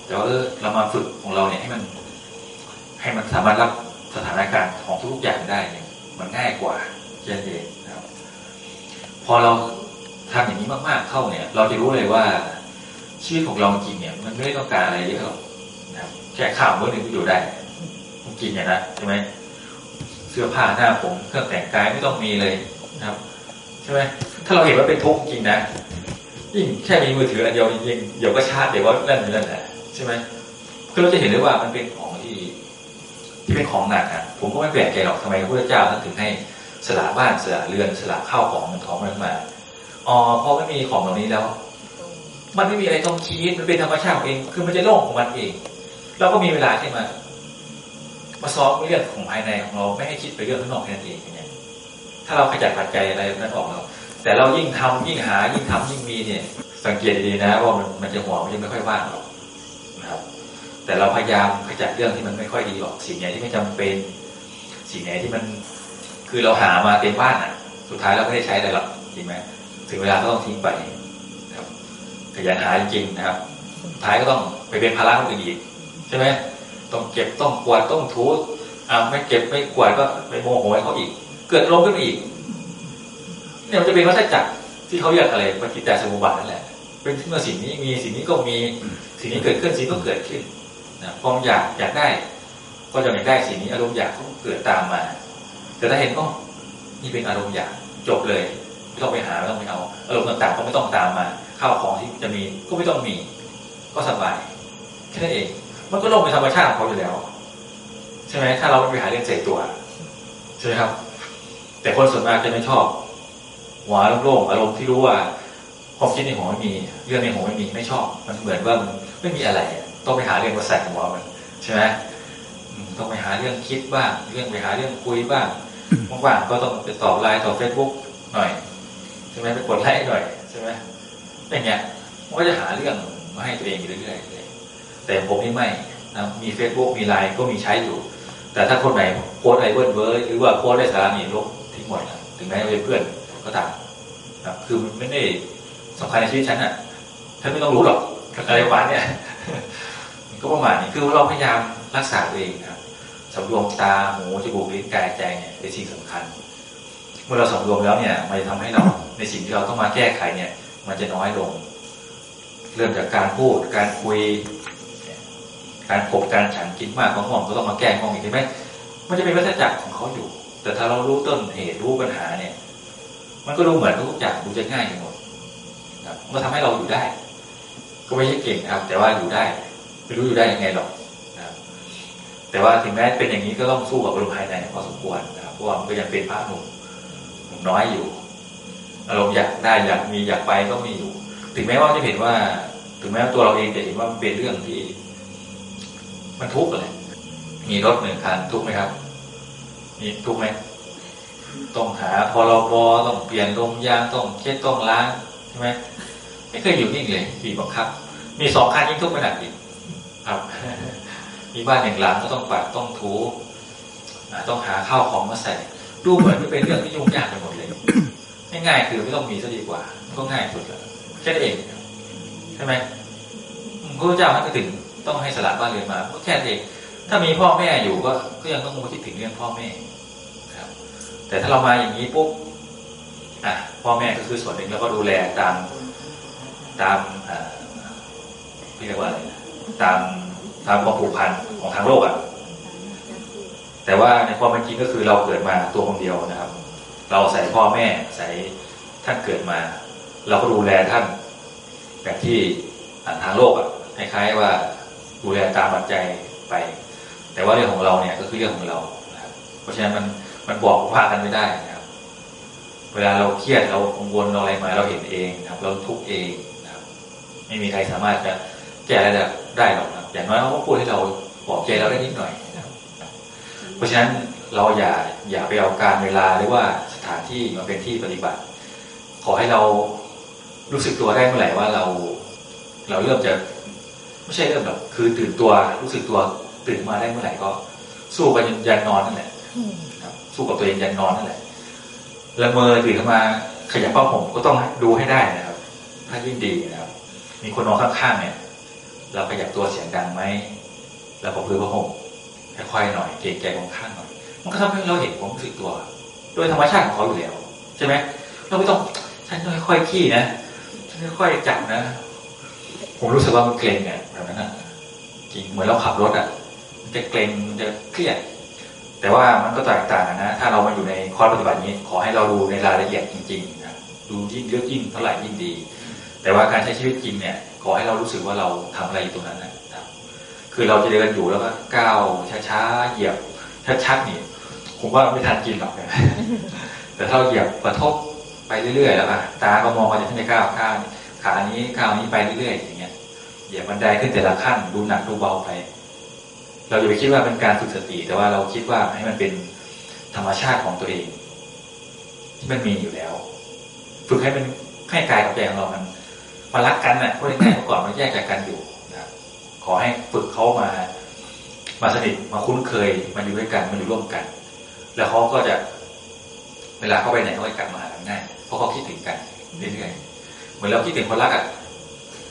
S1: แต่ว่าเออเรามาฝึกของเราเนี่ยให้มัน ให้มันสามารถรับ สถานการณ์ของทุกๆอย่างได้เนี่ยมันง่ายกว่าเช่นเองนะครับพอเราททำอย่างนี้มากๆเข้าเนี่ย เราจะรู้เลยว่าชีวิตของเราจริงเนี่ย มันไม่ได้ต้องการอะไรเยอะหรอกนะแค่ข้าวมื้อหนึ่งก็อยู่ได้กินเนี่ยนะใช่ไหมเสื้อผ้าหน้าผมเครื่องแต่งกายไม่ต้องมีเลยนะครับใช่ไหมถ้าเราเห็นว่าเป็นทุกข์จริงนะยิ่งแค่มีมือถืออันเดียวยิ่งเดี๋ยวก็ชาร์จเดี๋ยวก็เล่นเล่นแหละใช่ไหมคือเราจะเห็นเลยว่ามันเป็น ที่เป็นของหนักอะผมก็ไม่แปลกใจหรอกทำไมพระพุทธเจ้าท่านถึงให้สละบ้านสละเรือนสละข้าวของเงินทองมันมาอ๋อพอไม่มีของเหล่านี้แล้ว มันไม่มีอะไรต้องคิดมันเป็นธรรมชาติของเอง คือมันจะโล่งของมันเอง เราก็มีเวลาใช่ไหมมาซ้อมเรื่องของภายในของเราไม่ให้คิดไปเรื่องข้างนอกแค่นั้นเองเนี่ยถ้าเราขจัดปัจจัยอะไรนั้นออกแล้วแต่เรายิ่งทำยิ่งหายิ่งทำยิ่งมีเนี่ย สังเกตดีนะว่ามันมันจะหัวมันจะไม่ค่อยว่างหรอก แต่เราพยายามขจัดเรื่องที่มันไม่ค่อยดีออกสิ่งไหนที่ไม่จำเป็น สิ่งไหนที่มันคือเราหามาเต็มบ้านอะ สุดท้ายเราไม่ได้ใช้อะไรหรอกจริงไหมถึงเวลาก็ต้องทิ้งไปครับขยันหาจริงนะครับ ท้ายก็ต้องไปเป็นภาระคนอื่นอีกใช่ไหมต้องเก็บต้องกวาดต้องถูอ่าไม่เก็บไม่กวาดก็ไปโมโหให้เขาอีก เกิดลมขึ้นอีกเนี่ยมันจะเป็นวัฏจักรที่เขาเรียกอะไรปฏิจจสมุปบาทนั่นแหละเป็นเมื่อสิ่งนี้มีสิ่งนี้ก็มีสิ่งนี้เกิดขึ้นสิ่งก็เกิดขึ้น นะความอยากอยากได้ ก็จะอยากได้สิ่งนี้อารมณ์อยากก็เกิดตามมา แต่ถ้าเห็นก็นี่เป็นอารมณ์อยากจบเลยไม่ต้องไปหาไม่ต้องไปเอาอารมณ์ต่างๆ ก็ไม่ต้องตามมาข้าวของที่จะมีก็ไม่ต้องมี ก็สบายแค่นั้นเอง มันก็ลงเป็นธรรมชาติของเขาอยู่แล้ว ใช่ไหมถ้าเราไม่ไปหาเรื่องเสกตัวใช่ไหมครับ แต่คนส่วนมากจะไม่ชอบหัวโล่งๆอารมณ์ที่รู้ว่าความคิดในหัวไม่มี เรื่องในหัวไม่มีไม่ชอบ มันเหมือนว่ามันไม่มีอะไร ต้องไปหาเรื่องมาใส่หัวมันใช่ไหมต้องไปหาเรื่องคิดบ้างเรื่องไปหาเรื่องคุยบ้างว่างๆก็ต้องไปตอบไลน์ตอบเฟซบุ๊กหน่อยใช่ไหมไปกดไลค์หน่อยใช่ไหมอย่างเงี้ยมันก็จะหาเรื่องมาให้ตัวเองอยู่เรื่อยๆแต่ผมนี่ไม่นะมีเฟซบุ๊กมีไลน์ก็มีใช้อยู่ แต่ถ้าคนไหนโพสต์อะไรเวิ่นเว้อหรือว่าโพสต์ไร้สาระนี่ลบทิ้งหมดนะถึงแม้จะเป็นเพื่อนก็ตามนะคือมันไม่ได้สำคัญในชีวิตฉันอะฉันไม่ต้องรู้หรอกอะไรประมาณเนี้ย ก็ประมาณนี้คือเราพยายามรักษาตัวเองครับสำรวมตาหูจมูกลิ้นกายใจเนี่ยเป็นสิ่งสำคัญ เมื่อเราสำรวมแล้วเนี่ยมันจะทำให้เราในสิ่งที่เราต้องมาแก้ไขเนี่ย มันจะน้อยลง เริ่มจากการพูดการคุย การขบการฉันกินมากของห่วงก็ต้องมาแก้ของอีกใช่ไหมมันจะเป็นวัฏจักรของเขาอยู่ แต่ถ้าเรารู้ต้นเหตุรู้ปัญหาเนี่ย มันก็ดูเหมือนทุกอย่างดูจะง่ายไปหมดครับมันทำให้เราอยู่ได้ ก็ไม่ใช่เก่งครับ แต่ว่าอยู่ได้ ไม่รู้อยู่ได้ยังไงหรอกนะครับแต่ว่าถึงแม้เป็นอย่างนี้ก็ต้องสู้กับอารมณ์ภายในพอสมควรนะครับเพราะว่ามันก็ยังเป็นพระหนุ่มหนุ่มน้อยอยู่ อารมณ์อยากได้อยากมีอยากไปก็มีอยู่ ถึงแม้ว่าจะเห็นว่า ถึงแม้ว่าตัวเราเองจะเห็นว่ามันเป็นเรื่องที่ มันทุกข์เลยมีรถหนึ่งคันทุกข์ไหมครับมีทุกข์ไหมต้องหาพรบต้องเปลี่ยนลมยางต้องเช็ดต้องล้างใช่ไหมไม่เคยอยู่นิ่งเลยขี่บังคับ มีสองคันยิ่งทุกข์ขนาดอีก ครับ มีบ้านหนึ่งหลังก็ต้องปัดต้องถูต้องหาข้าวของมาใส่ดูเหมือนไม่เป็นเรื่องที่ยุ่งยากไปหมดเลยง่ายๆคือไม่ต้องมีซะดีกว่า ก็ง่ายสุดแล้วแค่นั้นเองใช่ไหมพระพุทธเจ้าท่านก็ถึงต้องให้สละบ้านเรือนมาก็แค่นั้นเอง ถ้ามีพ่อแม่อยู่ก็ก็ยังต้องมาคิดถึงเรื่องพ่อแม่ครับ แต่ถ้าเรามาอย่างนี้ปุ๊บอะพ่อแม่ก็คือส่วนหนึ่งแล้วก็ดูแลตามตามอ่าเรียกว่าอะไรนะ ตามตามความผูกพันของทางโลกอะ แต่ว่าในความเป็นจริงก็คือเราเกิดมาตัวคนเดียวนะครับ เราใส่พ่อแม่ใส่ท่านเกิดมา เราก็ดูแลท่าน แบบที่ทางโลกอะคล้ายๆว่าดูแลตามปัจจัยไป แต่ว่าเรื่องของเราเนี่ยก็คือเรื่องของเรานะครับ เพราะฉะนั้นมันมันบอกว่ากันไม่ได้นะครับ เวลาเราเครียดเรากังวลเราอะไรมาเราเห็นเองนะครับ เราทุกข์เองนะครับ ไม่มีใครสามารถจะแก้อะไร ได้หรอกนะอย่างน้อยเขาก็พูดให้เราบอกใจเราได้นิดหน่อยนะครับเพราะฉะนั้นเราอย่าอย่าไปเอาการเวลาหรือว่าสถานที่มาเป็นที่ปฏิบัติ ขอให้เรารู้สึกตัวได้เมื่อไหร่ว่าเรา เราเริ่มจะไม่ใช่เริ่มแบบคือตื่นตัวรู้สึกตัวตื่นมาได้เมื่อไหร่ก็ สู้กับยันนอนนั่นแหละครับสู้กับตัวเองยันนอนนั่นแหละละเมอตื่นขึ้นมาขยับผ้าห่มก็ต้องดูให้ได้นะครับ ถ้ายิ่งดีนะครับ มีคนนอนข้างๆเนี่ย เราขยับตัวเสียงดังไหมแล้วก็พื้นผ้าห่มค่อยๆหน่อยเกรงใจของข้างหน่อย มันก็ทำให้เราเห็นความรู้สึกตัว โดยธรรมชาติของเขาอยู่แล้วใช่ไหมเราไม่ต้องฉันค่อยๆขี้นะฉันค่อยๆจับนะ ผมรู้สึกว่ามันเกรงเนี่ยแบบนั้นนะจริงเหมือนเราขับรถอะมันจะเกรงมันจะเครียดแต่ว่ามันก็แตกต่างนนะ ถ้าเรามาอยู่ในคอร์สปฏิบัตินี้ ขอให้เราดูในรายละเอียดจริงๆนะดูยิ่งเยอะยิ่งเท่าไหร่ยิ่งดี แต่ว่าการใช้ชีวิตจริงเนี่ย ขอให้เรารู้สึกว่าเราทำอะไรอยู่ตรงนั้นนะครับ คือเราจะเดินอยู่แล้วก็ก้าวช้าๆเหยียบชัดๆนี่ผมว่าไม่ทันกินหรอกนะแต่ถ้าเราเหยียบกระทบไปเรื่อยๆแล้วก็ตาก็มองมาจะขึ้นไปก้าวข้างขานี้ก้าวนี้ไปเรื่อยๆอย่างเงี้ยเหยียบบันไดขึ้นแต่ละขั้นดูหนักดูเบาไป เราอย่าไปคิดว่าเป็นการฝึกสติ แต่ว่าเราคิดว่าให้มันเป็นธรรมชาติของตัวเอง ที่มันมีอยู่แล้ว ฝึกให้มันให้กายกับใจของเรามัน มารักกันน่ะพูดง่ายๆเมื่อก่อนมันแยกจากกันอยู่นะครับขอให้ฝึกเขามา มาสนิทมาคุ้นเคยมาอยู่ด้วยกันมาอยู่ร่วมกัน แล้วเขาก็จะเวลาเขาไปไหนเขาก็กลับมาหากันง่ายเพราะเขาคิดถึงกันเรื่อยๆเหมือนเราคิดถึงคนรักอะ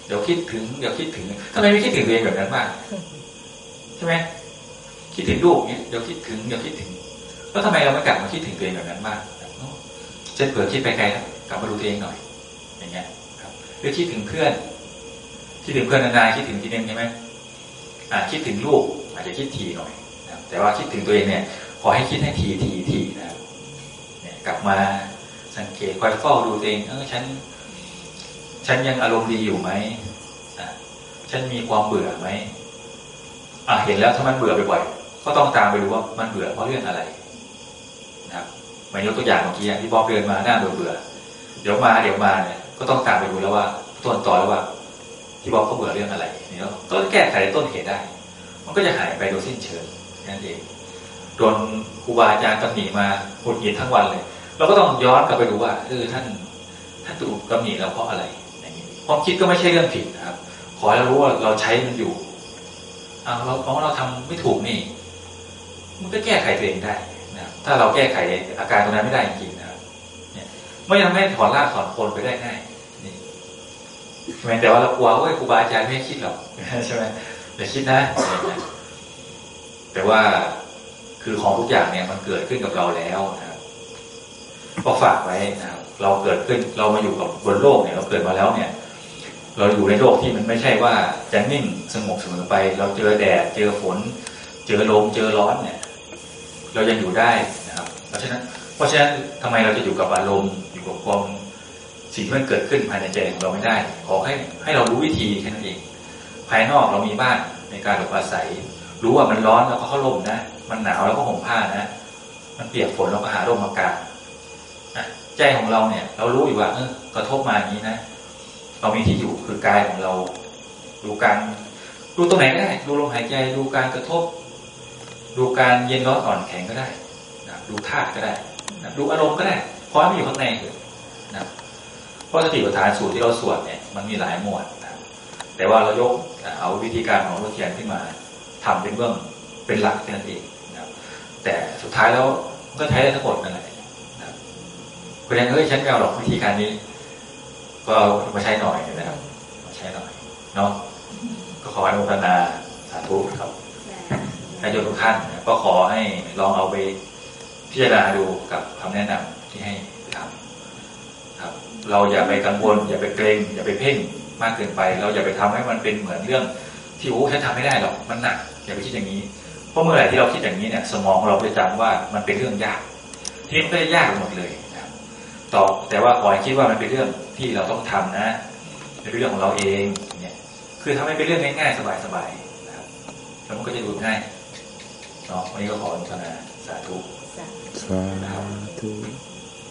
S1: เดี๋ยวคิดถึงเดี๋ยวคิดถึงทำไมไม่คิดถึงตัวเองแบบนั้นบ้างใช่ไหมคิดถึงลูกเนี่ยเดี๋ยวคิดถึงเดี๋ยวคิดถึงแล้วทำไมเราไม่กลับมาคิดถึงตัวเองแบบนั้นบ้างเช่นเผื่อคิดไปไกลแล้วกลับมาดูตัวเองหน่อย อย่างเงี้ย หรือคิดถึงเพื่อนคิดถึงเพื่อนนานๆคิดถึงทีนึงใช่ไหมอ่าคิดถึงลูกอาจจะคิดทีหน่อยนะแต่ว่าคิดถึงตัวเองเนี่ยขอให้คิดให้ทีทีทีนะครับเนี่ยกลับมาสังเกตคอยเฝ้าดูตัวเองเออฉัน ฉันยังอารมณ์ดีอยู่ไหมฉันมีความเบื่อไหมอะเห็นแล้วถ้ามันเบื่อบ่อยๆก็ต้องตามไปดูว่ามันเบื่อเพราะเรื่องอะไรนะครับมายกตัวอย่างเมื่อกี้ที่บอบเดินมาหน้าเบื่อเบื่อเดี๋ยวมาเดี๋ยวมาเนี่ย ก็ต้องตามไปดูแล้วว่า ต้นตอแล้วว่าที่บอบเขาเบื่อเรื่องอะไรเนี่ยก็แก้ไขต้นเหตุได้ มันก็จะหายไปโดยสิ้นเชิงนั่นเองโดนครูบาอาจารย์ตำหนิมาหงุดหงิดทั้งวันเลยเราก็ต้องย้อนกลับไปดูว่าเออท่านท่านถูกตำหนิเราเพราะอะไรอย่างนี้ความคิดก็ไม่ใช่เรื่องผิดนะครับ ขอให้เรารู้ว่าเราใช้มันอยู่เอาเราเพราะเราทำไม่ถูกนี่ มันก็แก้ไขตัวเองได้นะถ้าเราแก้ไขอาการตรงนั้นไม่ได้จริงๆนะครับเนี่ยไม่ทำให้ถอนรากถอนโคนไปได้ง่าย ใช่ไหมแต่ว่าเรากลัวว่าครูบาอาจารย์ไม่คิดหรอกใช่ไหมอย่าคิดนะ แต่ว่าคือของทุกอย่างเนี่ยมันเกิดขึ้นกับเราแล้วนะครับก็ฝากไว้นะครับ เราเกิดขึ้นเรามาอยู่กับบนโลกเนี่ย เราเกิดมาแล้วเนี่ย เราอยู่ในโลกที่มันไม่ใช่ว่าจะนิ่งสงบเสมอไป เราเจอแดดเจอฝน เจอลมเจอร้อนเนี่ย เรายังอยู่ได้นะครับ เพราะฉะนั้น เพราะฉะนั้นทำไมเราจะอยู่กับอารมณ์อยู่กับความ สิ่งที่มันเกิดขึ้นภายในใจของเราไม่ได้ ขอให้ให้เรารู้วิธีแค่นั้นเอง ภายนอกเรามีบ้านในการหลบอาศัย รู้ว่ามันร้อนแล้วก็เข้าร่มนะ มันหนาวแล้วก็ห่มผ้านะ มันเปียกฝนเราก็หาร่มมากางใจของเราเนี่ย เรารู้อยู่ว่าเออกระทบมาอย่างนี้นะ เรามีที่อยู่คือกายของเรา ดูการดูตรงไหนก็ได้ดูลมหายใจดูการกระทบ ดูการเย็นร้อนอ่อนแข็งก็ได้นะดูธาตุก็ได้นะดูอารมณ์ก็ได้เพราะมันอยู่ข้างในนะ เพราะสติปัฏฐานสูตรที่เราสวดเนี่ยมันมีหลายหมวดนะแต่ว่าเรายกเอาวิธีการของหลวงเทียนขึ้นมาทำเป็นเบื้องเป็นหลักแค่นั้นเองนะแต่สุดท้ายแล้วก็ใช้ได้ทั้งหมดนั่นแหละนะครับเพราะฉะนั้นเฮ้ยฉันไม่เอาหรอกวิธีการนี้ ก็มาใช้หน่อยนะครับมาใช้หน่อยเนาะก็ขออนุโมทนาสาธุครับนายโยมทุกท่านก็ขอให้ลองเอาไปพิจารณาดูกับคำแนะนำที่ให้ทำ เราอย่าไปกังวล อย่าไปเกรง อย่าไปเพ่งมากเกินไป เราอย่าไปทำให้มันเป็นเหมือนเรื่อง ที่โอ้ฉันทำไม่ได้หรอกมันหนักอย่าไปคิดอย่างนี้เพราะเมื่อไหร่ที่เราคิดอย่างนี้เนี่ยสมองเราจะจำว่ามันเป็นเรื่องยากทีนี้มันก็จะยากไปหมดเลยนะครับต่อแต่ว่าขอให้คิดว่ามันเป็นเรื่องที่เราต้องทำนะเป็นเรื่องของเราเองเนี่ยคือทำให้เป็นเรื่องง่ายๆสบายๆนะครับแล้วมันก็จะดูง่ายเนาะวันนี้ก็ขออนุโมทนาสาธุ
S4: สาธุ